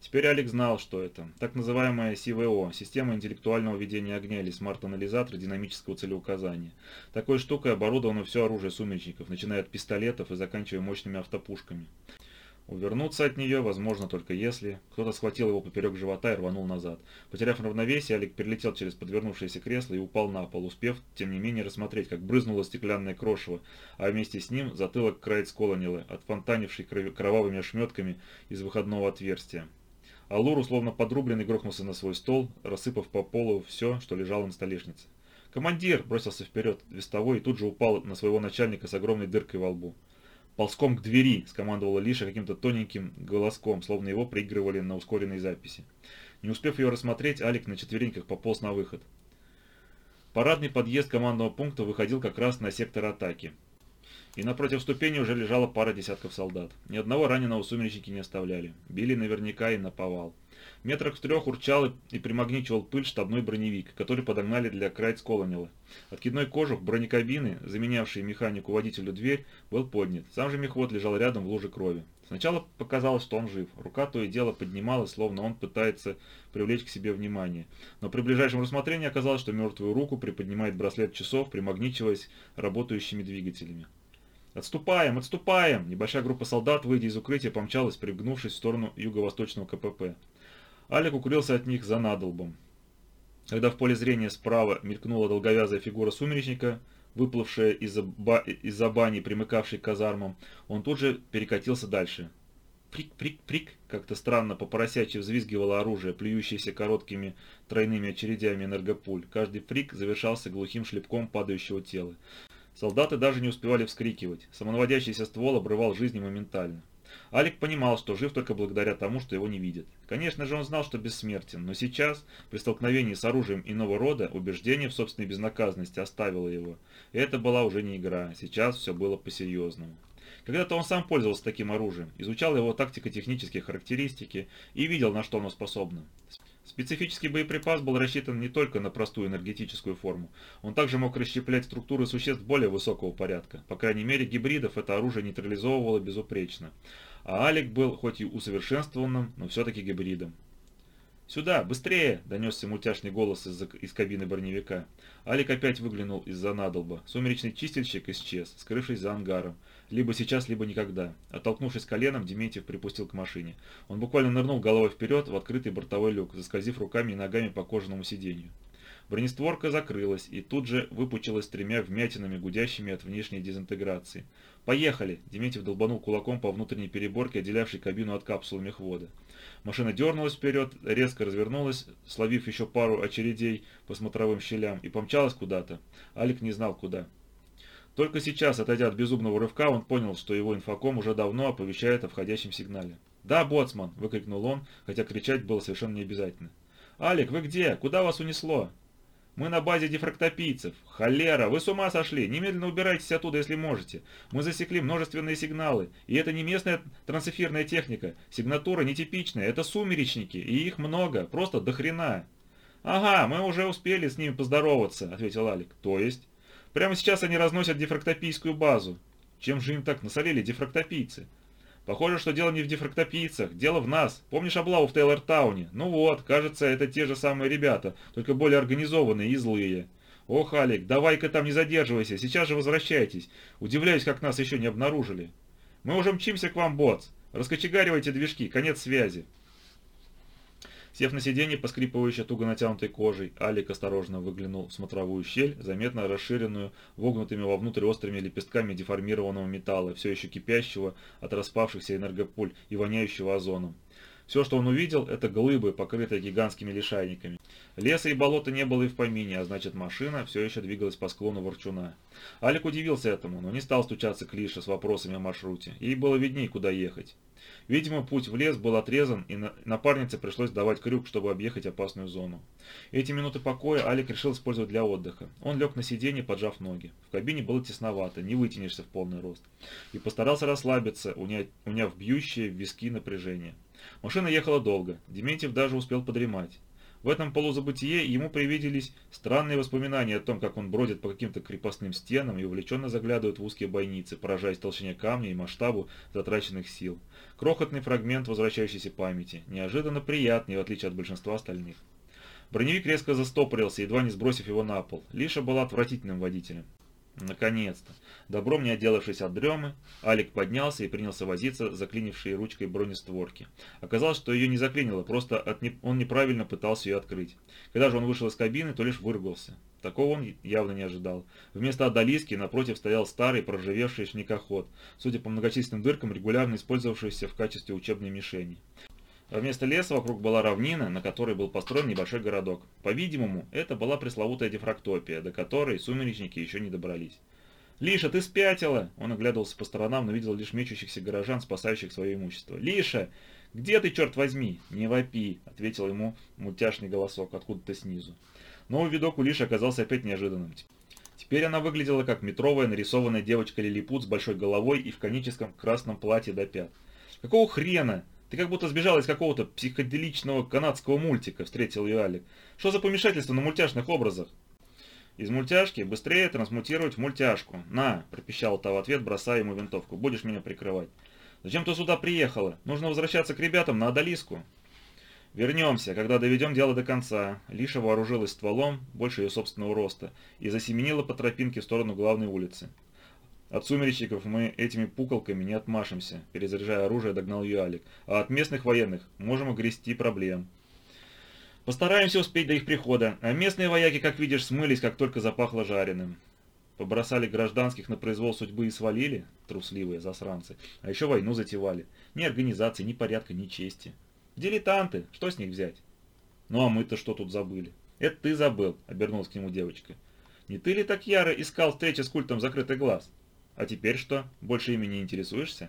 Теперь Алекс знал, что это. Так называемая СИВО – система интеллектуального ведения огня или смарт-анализатор динамического целеуказания. Такой штукой оборудовано все оружие сумеречников, начиная от пистолетов и заканчивая мощными автопушками. Увернуться от нее возможно только если... Кто-то схватил его поперек живота и рванул назад. Потеряв равновесие, Олег перелетел через подвернувшееся кресло и упал на пол, успев, тем не менее, рассмотреть, как брызнуло стеклянное крошево, а вместе с ним затылок Крайт Сколонилы, отфонтанивший кровавыми ошметками из выходного отверстия. Алур, условно подрубленный, грохнулся на свой стол, рассыпав по полу все, что лежало на столешнице. «Командир!» бросился вперед вестовой и тут же упал на своего начальника с огромной дыркой во лбу. «Ползком к двери!» – скомандовала Лиша каким-то тоненьким голоском, словно его проигрывали на ускоренной записи. Не успев ее рассмотреть, Алик на четвереньках пополз на выход. Парадный подъезд командного пункта выходил как раз на сектор атаки. И напротив ступени уже лежала пара десятков солдат. Ни одного раненого сумеречники не оставляли. Били наверняка и наповал. Метрах в трех урчал и примагничивал пыль штабной броневик, который подогнали для Крайц Колонила. Откидной кожух бронекабины, заменявший механику водителю дверь, был поднят. Сам же мехвод лежал рядом в луже крови. Сначала показалось, что он жив. Рука то и дело поднималась, словно он пытается привлечь к себе внимание. Но при ближайшем рассмотрении оказалось, что мертвую руку приподнимает браслет часов, примагничиваясь работающими двигателями. «Отступаем! Отступаем!» Небольшая группа солдат, выйдя из укрытия, помчалась, пригнувшись в сторону юго-восточного КПП. Алик укрылся от них за надолбом. Когда в поле зрения справа мелькнула долговязая фигура сумеречника, выплывшая из-за ба из бани, примыкавшей к казармам, он тут же перекатился дальше. Прик-прик-прик, как-то странно по поросячьи взвизгивало оружие, плюющееся короткими тройными очередями энергопуль. Каждый фрик завершался глухим шлепком падающего тела. Солдаты даже не успевали вскрикивать. Самонаводящийся ствол обрывал жизни моментально. Алик понимал, что жив только благодаря тому, что его не видят. Конечно же, он знал, что бессмертен, но сейчас, при столкновении с оружием иного рода, убеждение в собственной безнаказанности оставило его. И это была уже не игра, сейчас все было по-серьезному. Когда-то он сам пользовался таким оружием, изучал его тактико-технические характеристики и видел, на что оно способно. Специфический боеприпас был рассчитан не только на простую энергетическую форму. Он также мог расщеплять структуры существ более высокого порядка. По крайней мере, гибридов это оружие нейтрализовывало безупречно. А Алик был хоть и усовершенствованным, но все-таки гибридом. «Сюда, быстрее!» – донесся мультяшный голос из, из кабины броневика. Алик опять выглянул из-за надолба. Сумеречный чистильщик исчез, скрывшись за ангаром. Либо сейчас, либо никогда. Оттолкнувшись коленом, Дементьев припустил к машине. Он буквально нырнул головой вперед в открытый бортовой люк, заскользив руками и ногами по кожаному сиденью. Бронестворка закрылась и тут же выпучилась тремя вмятинами, гудящими от внешней дезинтеграции. «Поехали!» – Дементьев долбанул кулаком по внутренней переборке, отделявшей кабину от капсулы мехвода. Машина дернулась вперед, резко развернулась, словив еще пару очередей по смотровым щелям, и помчалась куда-то. Алик не знал куда. Только сейчас, отойдя от безумного рывка, он понял, что его инфоком уже давно оповещает о входящем сигнале. «Да, боцман!» – выкрикнул он, хотя кричать было совершенно не обязательно. «Алик, вы где? Куда вас унесло?» Мы на базе дифрактопийцев. Холера, вы с ума сошли. Немедленно убирайтесь оттуда, если можете. Мы засекли множественные сигналы. И это не местная трансэфирная техника. Сигнатура нетипичная. Это сумеречники. И их много. Просто до хрена. Ага, мы уже успели с ними поздороваться, ответил Алик. То есть? Прямо сейчас они разносят дифрактопийскую базу. Чем же им так насолили дифрактопийцы? Похоже, что дело не в дифрактопийцах, дело в нас. Помнишь облаву в Тейлортауне? Ну вот, кажется, это те же самые ребята, только более организованные и злые. Ох, Алик, давай-ка там не задерживайся, сейчас же возвращайтесь. Удивляюсь, как нас еще не обнаружили. Мы уже мчимся к вам, Боц. Раскочегаривайте движки, конец связи. Сев на сиденье, поскрипывающее туго натянутой кожей, Алик осторожно выглянул в смотровую щель, заметно расширенную вогнутыми вовнутрь острыми лепестками деформированного металла, все еще кипящего от распавшихся энергопуль и воняющего озоном. Все, что он увидел, это глыбы, покрытые гигантскими лишайниками. Леса и болота не было и в помине, а значит машина все еще двигалась по склону Ворчуна. Алик удивился этому, но не стал стучаться к Лише с вопросами о маршруте. Ей было видней, куда ехать. Видимо, путь в лес был отрезан, и напарнице пришлось давать крюк, чтобы объехать опасную зону. Эти минуты покоя Алик решил использовать для отдыха. Он лег на сиденье, поджав ноги. В кабине было тесновато, не вытянешься в полный рост. И постарался расслабиться, уняв бьющее в виски напряжение. Машина ехала долго, Дементьев даже успел подремать. В этом полузабытие ему привиделись странные воспоминания о том, как он бродит по каким-то крепостным стенам и увлеченно заглядывает в узкие бойницы, поражаясь толщине камня и масштабу затраченных сил. Крохотный фрагмент возвращающейся памяти, неожиданно приятный, в отличие от большинства остальных. Броневик резко застопорился, едва не сбросив его на пол. Лиша была отвратительным водителем. Наконец-то. Добром не отделавшись от дремы, Алик поднялся и принялся возиться заклинившей ручкой бронестворки. Оказалось, что ее не заклинило, просто не... он неправильно пытался ее открыть. Когда же он вышел из кабины, то лишь выругался. Такого он явно не ожидал. Вместо одолиски напротив стоял старый проржавевший шникоход, судя по многочисленным дыркам, регулярно использовавшийся в качестве учебной мишени. Вместо леса вокруг была равнина, на которой был построен небольшой городок. По-видимому, это была пресловутая дифрактопия, до которой сумеречники еще не добрались. «Лиша, ты спятила!» Он оглядывался по сторонам, но видел лишь мечущихся горожан, спасающих свое имущество. «Лиша, где ты, черт возьми?» «Не вопи!» — ответил ему мультяшный голосок откуда-то снизу. Новый видок у Лиши оказался опять неожиданным. Теперь она выглядела как метровая нарисованная девочка-лилипут с большой головой и в коническом красном платье до пят. «Какого хрена?» Ты как будто сбежал из какого-то психоделичного канадского мультика, встретил ее Алик. Что за помешательство на мультяшных образах? Из мультяшки быстрее трансмутировать в мультяшку. На, пропищал та ответ, бросая ему винтовку. Будешь меня прикрывать. Зачем ты сюда приехала? Нужно возвращаться к ребятам на Адалиску. Вернемся, когда доведем дело до конца. Лиша вооружилась стволом, больше ее собственного роста, и засеменила по тропинке в сторону главной улицы. От сумеречников мы этими пуколками не отмашемся, перезаряжая оружие, догнал ее Алик. А от местных военных можем огрести проблем. Постараемся успеть до их прихода, а местные вояки, как видишь, смылись, как только запахло жареным. Побросали гражданских на произвол судьбы и свалили, трусливые засранцы, а еще войну затевали. Ни организации, ни порядка, ни чести. Дилетанты, что с них взять? Ну а мы-то что тут забыли? Это ты забыл, обернулась к нему девочка. Не ты ли так яро искал встречи с культом закрытый глаз? А теперь что? Больше ими не интересуешься?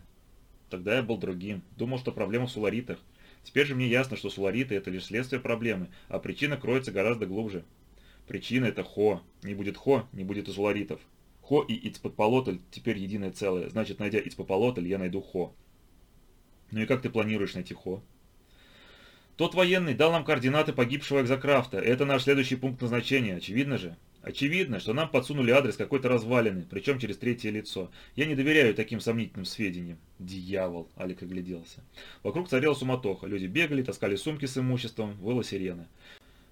Тогда я был другим. Думал, что проблема в суларитах. Теперь же мне ясно, что сулариты – это лишь следствие проблемы, а причина кроется гораздо глубже. Причина – это Хо. Не будет Хо, не будет и суларитов. Хо и Ицпополотль теперь единое целое. Значит, найдя Ицпополотль, я найду Хо. Ну и как ты планируешь найти Хо? Тот военный дал нам координаты погибшего экзокрафта. Это наш следующий пункт назначения, очевидно же. Очевидно, что нам подсунули адрес какой-то развалины, причем через третье лицо. Я не доверяю таким сомнительным сведениям. Дьявол, Алик огляделся. Вокруг царила суматоха. Люди бегали, таскали сумки с имуществом, выла сирена.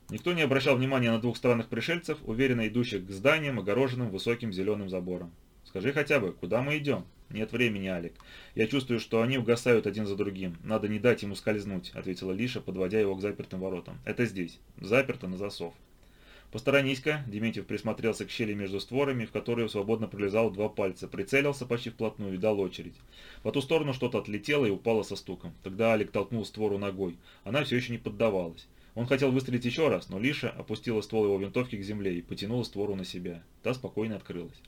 Никто не обращал внимания на двух странных пришельцев, уверенно идущих к зданиям, огороженным высоким зеленым забором. «Скажи хотя бы, куда мы идем?» «Нет времени, Алик. Я чувствую, что они угасают один за другим. Надо не дать ему скользнуть», — ответила Лиша, подводя его к запертым воротам. «Это здесь. Заперто на засов». «Посторонись-ка!» Дементьев присмотрелся к щели между створами, в которую свободно пролезал два пальца, прицелился почти вплотную и дал очередь. По ту сторону что-то отлетело и упало со стуком. Тогда Алик толкнул створу ногой. Она все еще не поддавалась. Он хотел выстрелить еще раз, но Лиша опустила ствол его винтовки к земле и потянула створу на себя. Та спокойно открылась.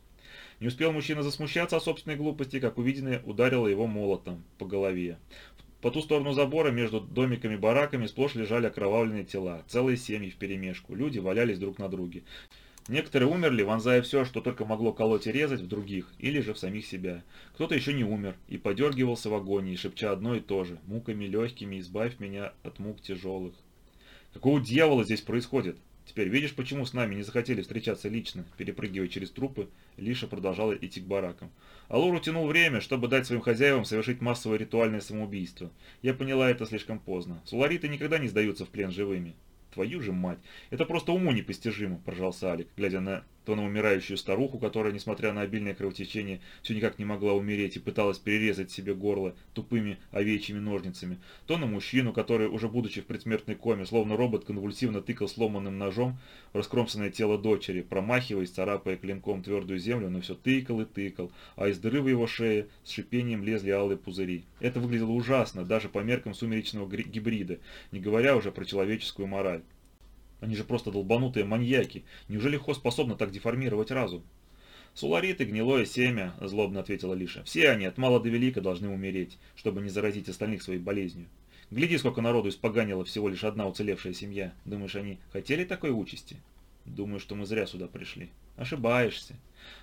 Не успел мужчина засмущаться о собственной глупости, как увиденное ударило его молотом по голове. По ту сторону забора между домиками-бараками сплошь лежали окровавленные тела, целые семьи вперемешку, люди валялись друг на друге. Некоторые умерли, вонзая все, что только могло колоть и резать в других, или же в самих себя. Кто-то еще не умер и подергивался в агонии, шепча одно и то же «Муками легкими избавь меня от мук тяжелых». Какого дьявола здесь происходит? Теперь видишь, почему с нами не захотели встречаться лично? Перепрыгивая через трупы, Лиша продолжала идти к баракам. Алур утянул время, чтобы дать своим хозяевам совершить массовое ритуальное самоубийство. Я поняла это слишком поздно. Сулариты никогда не сдаются в плен живыми. Твою же мать! Это просто уму непостижимо, прожался Алик, глядя на то на умирающую старуху, которая, несмотря на обильное кровотечение, все никак не могла умереть и пыталась перерезать себе горло тупыми овечьими ножницами, то на мужчину, который, уже будучи в предсмертной коме, словно робот конвульсивно тыкал сломанным ножом в раскромсанное тело дочери, промахиваясь, царапая клинком твердую землю, но все тыкал и тыкал, а из дыры в его шее с шипением лезли алые пузыри. Это выглядело ужасно, даже по меркам сумеречного гибрида, не говоря уже про человеческую мораль. Они же просто долбанутые маньяки. Неужели Хо способна так деформировать разум? «Суларит и гнилое семя», – злобно ответила Лиша. «Все они от мала до велика должны умереть, чтобы не заразить остальных своей болезнью. Гляди, сколько народу испоганила всего лишь одна уцелевшая семья. Думаешь, они хотели такой участи?» «Думаю, что мы зря сюда пришли». «Ошибаешься».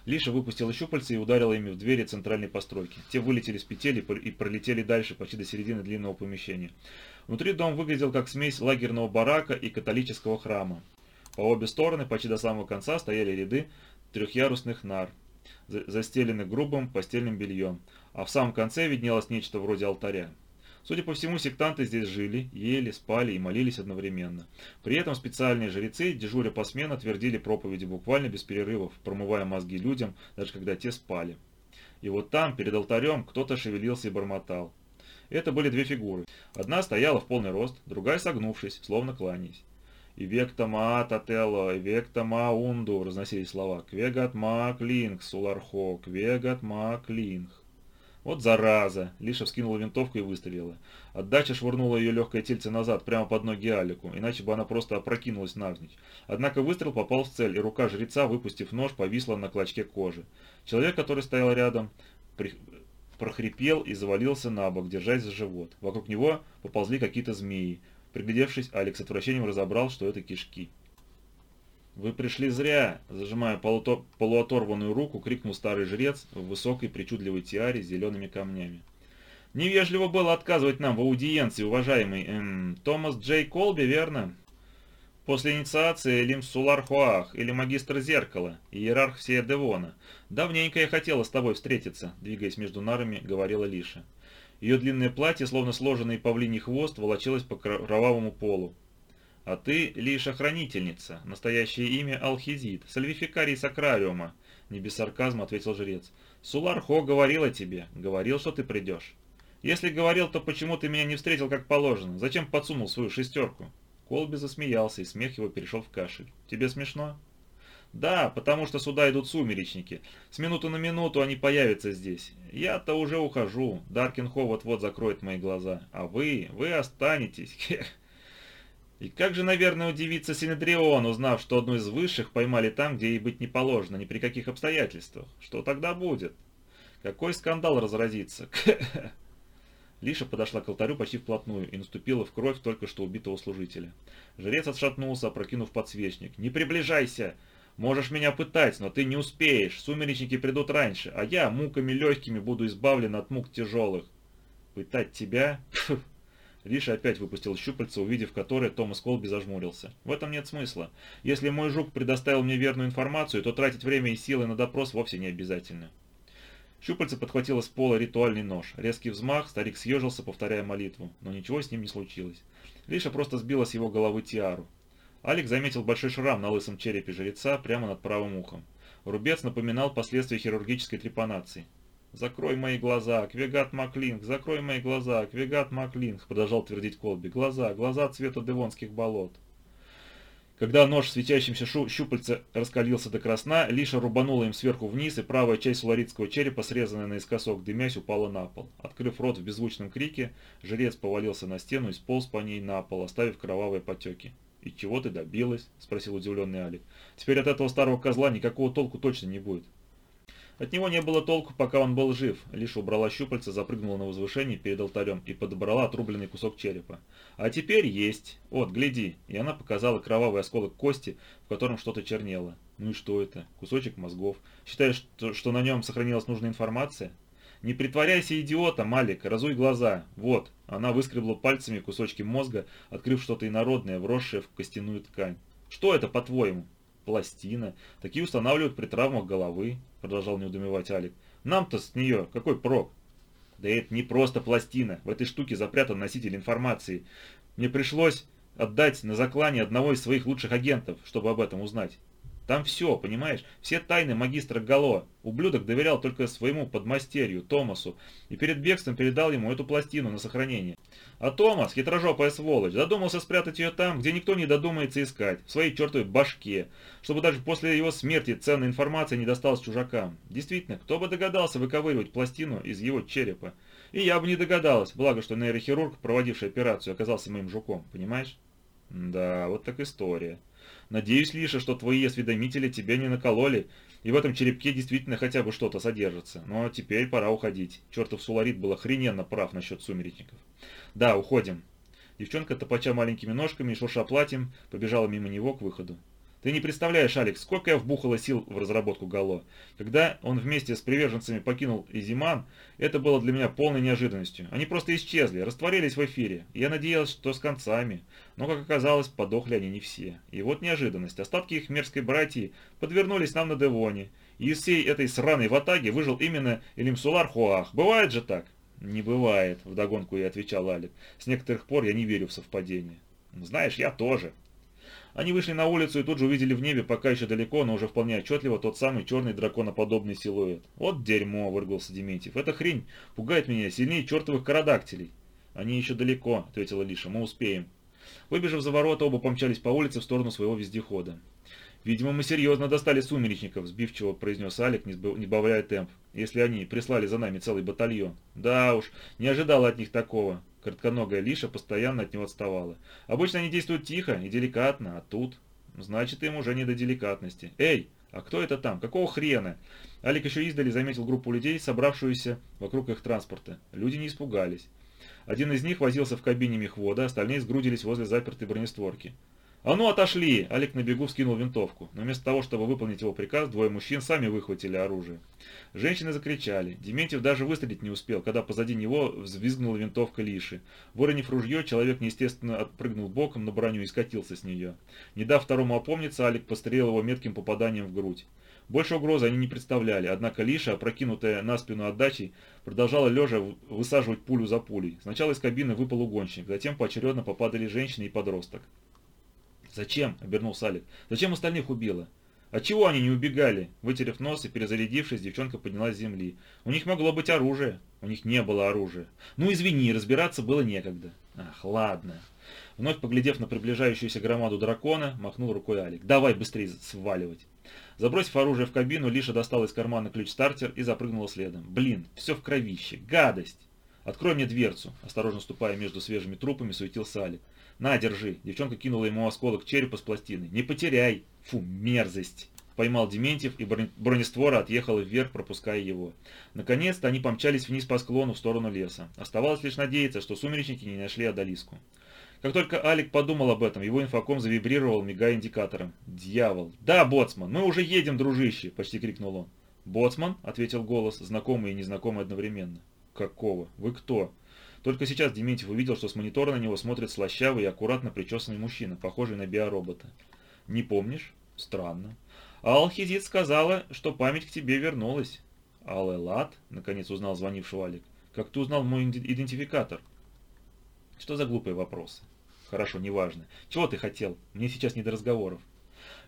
Лиша выпустила щупальца и ударила ими в двери центральной постройки. Те вылетели с петель и пролетели дальше, почти до середины длинного помещения. Внутри дом выглядел как смесь лагерного барака и католического храма. По обе стороны, почти до самого конца, стояли ряды трехъярусных нар, застеленных грубым постельным бельем, а в самом конце виднелось нечто вроде алтаря. Судя по всему, сектанты здесь жили, ели, спали и молились одновременно. При этом специальные жрецы, дежуря посменно, твердили проповеди буквально без перерывов, промывая мозги людям, даже когда те спали. И вот там, перед алтарем, кто-то шевелился и бормотал. Это были две фигуры. Одна стояла в полный рост, другая согнувшись, словно кланяясь. «И векта ма тателло, и векта ма унду», разносились слова. «Квегат ма клинг, сулархо, квегат ма клинг». Вот зараза! Лиша вскинула винтовку и выстрелила. Отдача швырнула ее легкое тельце назад, прямо под ноги Алику, иначе бы она просто опрокинулась навзничь. Однако выстрел попал в цель, и рука жреца, выпустив нож, повисла на клочке кожи. Человек, который стоял рядом, прохрипел и завалился на бок, держась за живот. Вокруг него поползли какие-то змеи. Приглядевшись, Алекс отвращением разобрал, что это кишки. «Вы пришли зря!» – зажимая полуоторванную руку, крикнул старый жрец в высокой причудливой тиаре с зелеными камнями. «Невежливо было отказывать нам в аудиенции, уважаемый эм, Томас Джей Колби, верно? После инициации Лим Сулархуах или Магистр Зеркала, иерарх всея Девона. Давненько я хотела с тобой встретиться, двигаясь между нарами, говорила Лиша. Ее длинное платье, словно сложенный павлиний хвост, волочилось по кровавому полу. «А ты, Лиша, хранительница, настоящее имя Алхизит, сальвификарий Сакрариума», — не без сарказма ответил жрец. «Сулархо говорил о тебе, говорил, что ты придешь. Если говорил, то почему ты меня не встретил как положено? Зачем подсунул свою шестерку?» Колби засмеялся, и смех его перешел в кашель. «Тебе смешно?» «Да, потому что сюда идут сумеречники. С минуты на минуту они появятся здесь. Я-то уже ухожу. Даркинхо вот-вот закроет мои глаза. А вы, вы останетесь. [LAUGHS] И как же, наверное, удивится Синедрион, узнав, что одну из высших поймали там, где ей быть не положено, ни при каких обстоятельствах. Что тогда будет? Какой скандал разразится? [LAUGHS] Лиша подошла к алтарю почти вплотную и наступила в кровь только что убитого служителя. Жрец отшатнулся, опрокинув подсвечник. «Не приближайся! Можешь меня пытать, но ты не успеешь. Сумеречники придут раньше, а я муками легкими буду избавлен от мук тяжелых». «Пытать тебя?» Лиша опять выпустил щупальца, увидев которое, Томас Колби зажмурился. «В этом нет смысла. Если мой жук предоставил мне верную информацию, то тратить время и силы на допрос вовсе не обязательно». Щупальце подхватило с пола ритуальный нож. Резкий взмах, старик съежился, повторяя молитву, но ничего с ним не случилось. Лиша просто сбила с его головы тиару. Алик заметил большой шрам на лысом черепе жреца прямо над правым ухом. Рубец напоминал последствия хирургической трепанации. «Закрой мои глаза, Квегат Маклинг, закрой мои глаза, Квегат Маклинг», продолжал твердить Колби. «Глаза, глаза цвета девонских болот». Когда нож в светящемся щупальце раскалился до красна, Лиша рубанула им сверху вниз, и правая часть суларитского черепа, срезанная наискосок, дымясь, упала на пол. Открыв рот в беззвучном крике, жрец повалился на стену и сполз по ней на пол, оставив кровавые потеки. «И чего ты добилась?» – спросил удивленный Алик. «Теперь от этого старого козла никакого толку точно не будет». От него не было толку, пока он был жив. Лишь убрала щупальца, запрыгнула на возвышение перед алтарем и подобрала отрубленный кусок черепа. А теперь есть. Вот, гляди. И она показала кровавый осколок кости, в котором что-то чернело. Ну и что это? Кусочек мозгов. Считаешь, что, что на нем сохранилась нужная информация? Не притворяйся идиотом, Малик, разуй глаза. Вот. Она выскребла пальцами кусочки мозга, открыв что-то инородное, вросшее в костяную ткань. Что это, по-твоему? Пластина. Такие устанавливают при травмах головы продолжал неудумевать Алик. Нам-то с нее какой прок? Да это не просто пластина. В этой штуке запрятан носитель информации. Мне пришлось отдать на заклание одного из своих лучших агентов, чтобы об этом узнать. Там все, понимаешь? Все тайны магистра Гало. Ублюдок доверял только своему подмастерью, Томасу, и перед бегством передал ему эту пластину на сохранение. А Томас, хитрожопая сволочь, додумался спрятать ее там, где никто не додумается искать, в своей чертовой башке, чтобы даже после его смерти ценная информация не досталась чужакам. Действительно, кто бы догадался выковыривать пластину из его черепа? И я бы не догадалась, благо, что нейрохирург, проводивший операцию, оказался моим жуком, понимаешь? Да, вот так история. Надеюсь, Лиша, что твои осведомители тебя не накололи, и в этом черепке действительно хотя бы что-то содержится. Но теперь пора уходить. Чертов Суларит был охрененно прав насчет сумеречников. Да, уходим. Девчонка, топача маленькими ножками и шурша платьем, побежала мимо него к выходу. Ты не представляешь, Алекс, сколько я вбухала сил в разработку Гало. Когда он вместе с приверженцами покинул Изиман, это было для меня полной неожиданностью. Они просто исчезли, растворились в эфире. Я надеялась, что с концами. Но, как оказалось, подохли они не все. И вот неожиданность. Остатки их мерзкой братьи подвернулись нам на Девоне. И из всей этой сраной ватаги выжил именно Элимсулар Хуах. Бывает же так? «Не бывает», — вдогонку ей отвечал Алик. «С некоторых пор я не верю в совпадение». «Знаешь, я тоже», они вышли на улицу и тут же увидели в небе, пока еще далеко, но уже вполне отчетливо, тот самый черный драконоподобный силуэт. «Вот дерьмо!» – выругался Дементьев. «Эта хрень пугает меня сильнее чертовых карадактилей». «Они еще далеко», – ответила Лиша. «Мы успеем». Выбежав за ворота, оба помчались по улице в сторону своего вездехода. «Видимо, мы серьезно достали сумеречников», – сбивчиво произнес Алик, не сбавляя темп. «Если они прислали за нами целый батальон». «Да уж, не ожидал от них такого. Коротконогая Лиша постоянно от него отставала. Обычно они действуют тихо и деликатно, а тут... Значит, им уже не до деликатности. «Эй, а кто это там? Какого хрена?» Алик еще издали заметил группу людей, собравшуюся вокруг их транспорта. Люди не испугались. Один из них возился в кабине мехвода, остальные сгрудились возле запертой бронестворки. «А ну, отошли!» Олег на бегу вскинул винтовку, но вместо того, чтобы выполнить его приказ, двое мужчин сами выхватили оружие. Женщины закричали. Дементьев даже выстрелить не успел, когда позади него взвизгнула винтовка Лиши. Выронив ружье, человек неестественно отпрыгнул боком на броню и скатился с нее. Не дав второму опомниться, Алик пострелил его метким попаданием в грудь. Больше угрозы они не представляли, однако Лиша, опрокинутая на спину отдачей, продолжала лежа высаживать пулю за пулей. Сначала из кабины выпал угонщик, затем поочередно попадали женщины и подросток. «Зачем?» – обернулся Алик. «Зачем остальных убила?» «А чего они не убегали?» Вытерев нос и перезарядившись, девчонка поднялась с земли. «У них могло быть оружие». «У них не было оружия». «Ну извини, разбираться было некогда». «Ах, ладно». Вновь поглядев на приближающуюся громаду дракона, махнул рукой Алик. «Давай быстрее сваливать». Забросив оружие в кабину, Лиша достала из кармана ключ-стартер и запрыгнула следом. «Блин, все в кровище. Гадость!» «Открой мне дверцу», – осторожно ступая между свежими трупами, суетился Алик. «На, держи!» Девчонка кинула ему осколок черепа с пластиной. «Не потеряй!» «Фу, мерзость!» Поймал Дементьев, и бронествора отъехала вверх, пропуская его. Наконец-то они помчались вниз по склону в сторону леса. Оставалось лишь надеяться, что сумеречники не нашли Адалиску. Как только Алик подумал об этом, его инфоком завибрировал, мигая индикатором. «Дьявол!» «Да, боцман, мы уже едем, дружище!» – почти крикнул он. «Боцман?» – ответил голос, знакомый и незнакомый одновременно. «Какого? Вы кто?» Только сейчас Дементьев увидел, что с монитора на него смотрит слащавый и аккуратно причесанный мужчина, похожий на биоробота. «Не помнишь? Странно. А Алхизит сказала, что память к тебе вернулась». «Алэлат?» — наконец узнал звонивший Алик. «Как ты узнал мой идентификатор?» «Что за глупые вопросы?» «Хорошо, неважно. Чего ты хотел? Мне сейчас не до разговоров».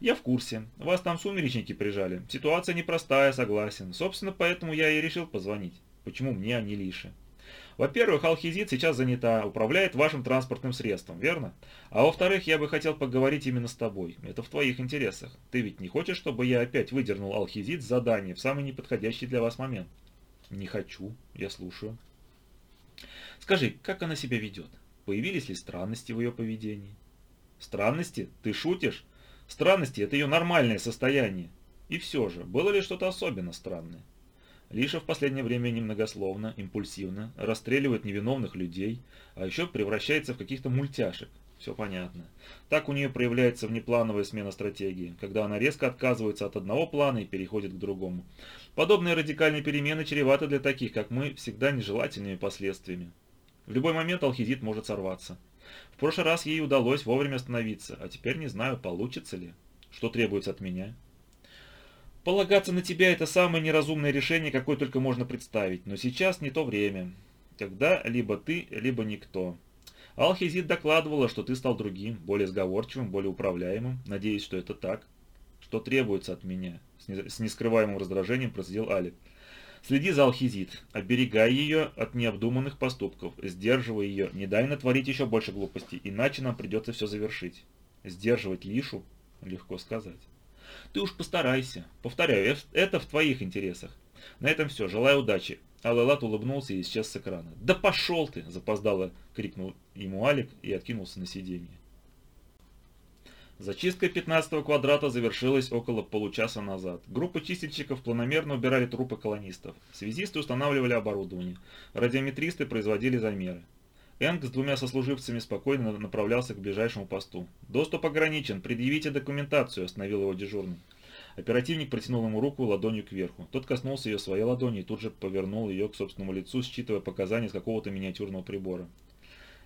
«Я в курсе. Вас там сумеречники прижали. Ситуация непростая, согласен. Собственно, поэтому я и решил позвонить. Почему мне, а не Лише?» Во-первых, Алхизит сейчас занята, управляет вашим транспортным средством, верно? А во-вторых, я бы хотел поговорить именно с тобой. Это в твоих интересах. Ты ведь не хочешь, чтобы я опять выдернул Алхизит с задания в самый неподходящий для вас момент? Не хочу. Я слушаю. Скажи, как она себя ведет? Появились ли странности в ее поведении? Странности? Ты шутишь? Странности – это ее нормальное состояние. И все же, было ли что-то особенно странное? Лиша в последнее время немногословно, импульсивно, расстреливает невиновных людей, а еще превращается в каких-то мультяшек. Все понятно. Так у нее проявляется внеплановая смена стратегии, когда она резко отказывается от одного плана и переходит к другому. Подобные радикальные перемены чреваты для таких, как мы, всегда нежелательными последствиями. В любой момент алхизит может сорваться. В прошлый раз ей удалось вовремя остановиться, а теперь не знаю, получится ли. Что требуется от меня? Полагаться на тебя – это самое неразумное решение, какое только можно представить, но сейчас не то время. Тогда либо ты, либо никто. Алхизит докладывала, что ты стал другим, более сговорчивым, более управляемым. Надеюсь, что это так. что требуется от меня?» С нескрываемым раздражением процедил Алик. Следи за Алхизит, оберегай ее от необдуманных поступков, сдерживай ее, не дай натворить еще больше глупостей, иначе нам придется все завершить. Сдерживать Лишу легко сказать. Ты уж постарайся. Повторяю, это в твоих интересах. На этом все. Желаю удачи. Алэлат улыбнулся и исчез с экрана. «Да пошел ты!» – запоздало крикнул ему Алик и откинулся на сиденье. Зачистка 15 квадрата завершилась около получаса назад. Группа чистильщиков планомерно убирали трупы колонистов. Связисты устанавливали оборудование. Радиометристы производили замеры. Энг с двумя сослуживцами спокойно направлялся к ближайшему посту. «Доступ ограничен, предъявите документацию», – остановил его дежурный. Оперативник протянул ему руку ладонью кверху. Тот коснулся ее своей ладони и тут же повернул ее к собственному лицу, считывая показания с какого-то миниатюрного прибора.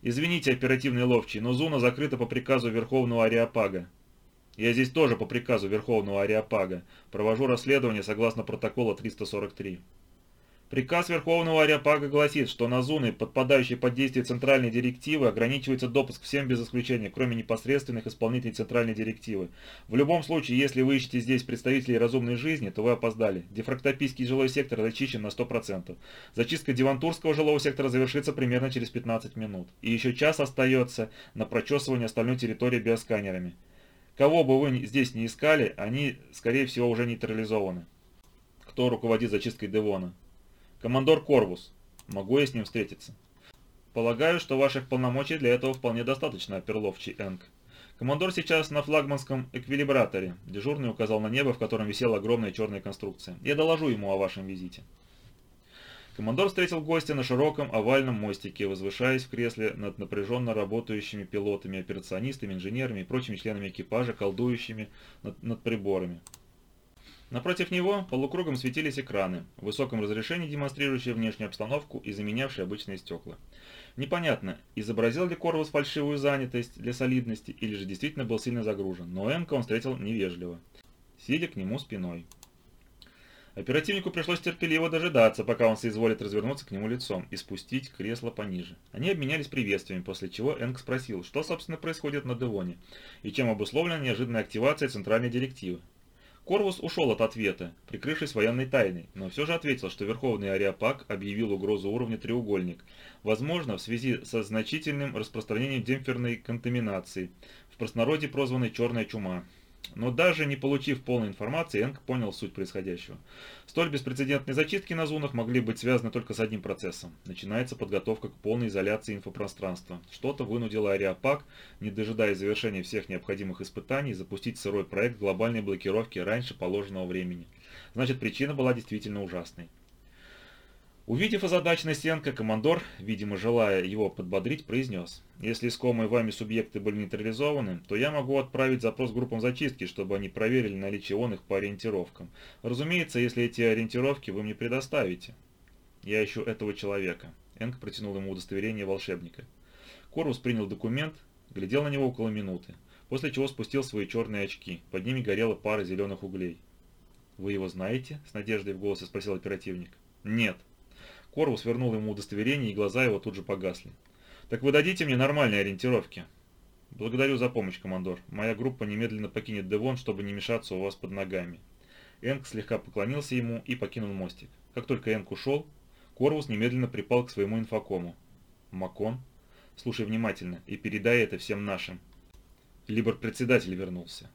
«Извините, оперативный ловчий, но зона закрыта по приказу Верховного Ариапага». «Я здесь тоже по приказу Верховного Ариапага. Провожу расследование согласно протокола 343». Приказ Верховного Ариапага гласит, что на зоны, подпадающие под действие центральной директивы, ограничивается допуск всем без исключения, кроме непосредственных исполнителей центральной директивы. В любом случае, если вы ищете здесь представителей разумной жизни, то вы опоздали. Дефрактопийский жилой сектор зачищен на 100%. Зачистка Дивантурского жилого сектора завершится примерно через 15 минут. И еще час остается на прочесывание остальной территории биосканерами. Кого бы вы здесь не искали, они, скорее всего, уже нейтрализованы. Кто руководит зачисткой Девона? «Командор Корвус, могу я с ним встретиться?» «Полагаю, что ваших полномочий для этого вполне достаточно, оперловчий Энг. Командор сейчас на флагманском эквилибраторе. Дежурный указал на небо, в котором висела огромная черная конструкция. Я доложу ему о вашем визите. Командор встретил гостя на широком овальном мостике, возвышаясь в кресле над напряженно работающими пилотами, операционистами, инженерами и прочими членами экипажа, колдующими над, над приборами. Напротив него полукругом светились экраны, в высоком разрешении демонстрирующие внешнюю обстановку и заменявшие обычные стекла. Непонятно, изобразил ли Корвус фальшивую занятость для солидности или же действительно был сильно загружен, но Энка он встретил невежливо, сидя к нему спиной. Оперативнику пришлось терпеливо дожидаться, пока он соизволит развернуться к нему лицом и спустить кресло пониже. Они обменялись приветствиями, после чего Энк спросил, что собственно происходит на Девоне и чем обусловлена неожиданная активация центральной директивы. Корвус ушел от ответа, прикрывшись военной тайной, но все же ответил, что Верховный Ариапак объявил угрозу уровня треугольник, возможно, в связи со значительным распространением демпферной контаминации, в простонародье прозванной «черная чума». Но даже не получив полной информации, Энг понял суть происходящего. Столь беспрецедентные зачистки на зонах могли быть связаны только с одним процессом. Начинается подготовка к полной изоляции инфопространства. Что-то вынудило Ариапак, не дожидаясь завершения всех необходимых испытаний, запустить сырой проект глобальной блокировки раньше положенного времени. Значит, причина была действительно ужасной. Увидев озадаченность Янка, командор, видимо желая его подбодрить, произнес. Если искомые вами субъекты были нейтрализованы, то я могу отправить запрос группам зачистки, чтобы они проверили наличие он их по ориентировкам. Разумеется, если эти ориентировки вы мне предоставите. Я ищу этого человека. Энк протянул ему удостоверение волшебника. Корвус принял документ, глядел на него около минуты, после чего спустил свои черные очки. Под ними горела пара зеленых углей. «Вы его знаете?» – с надеждой в голосе спросил оперативник. «Нет», Корвус вернул ему удостоверение, и глаза его тут же погасли. «Так вы дадите мне нормальные ориентировки?» «Благодарю за помощь, командор. Моя группа немедленно покинет Девон, чтобы не мешаться у вас под ногами». Энк слегка поклонился ему и покинул мостик. Как только Энк ушел, Корвус немедленно припал к своему инфокому. «Макон, слушай внимательно и передай это всем нашим». Либор председатель вернулся.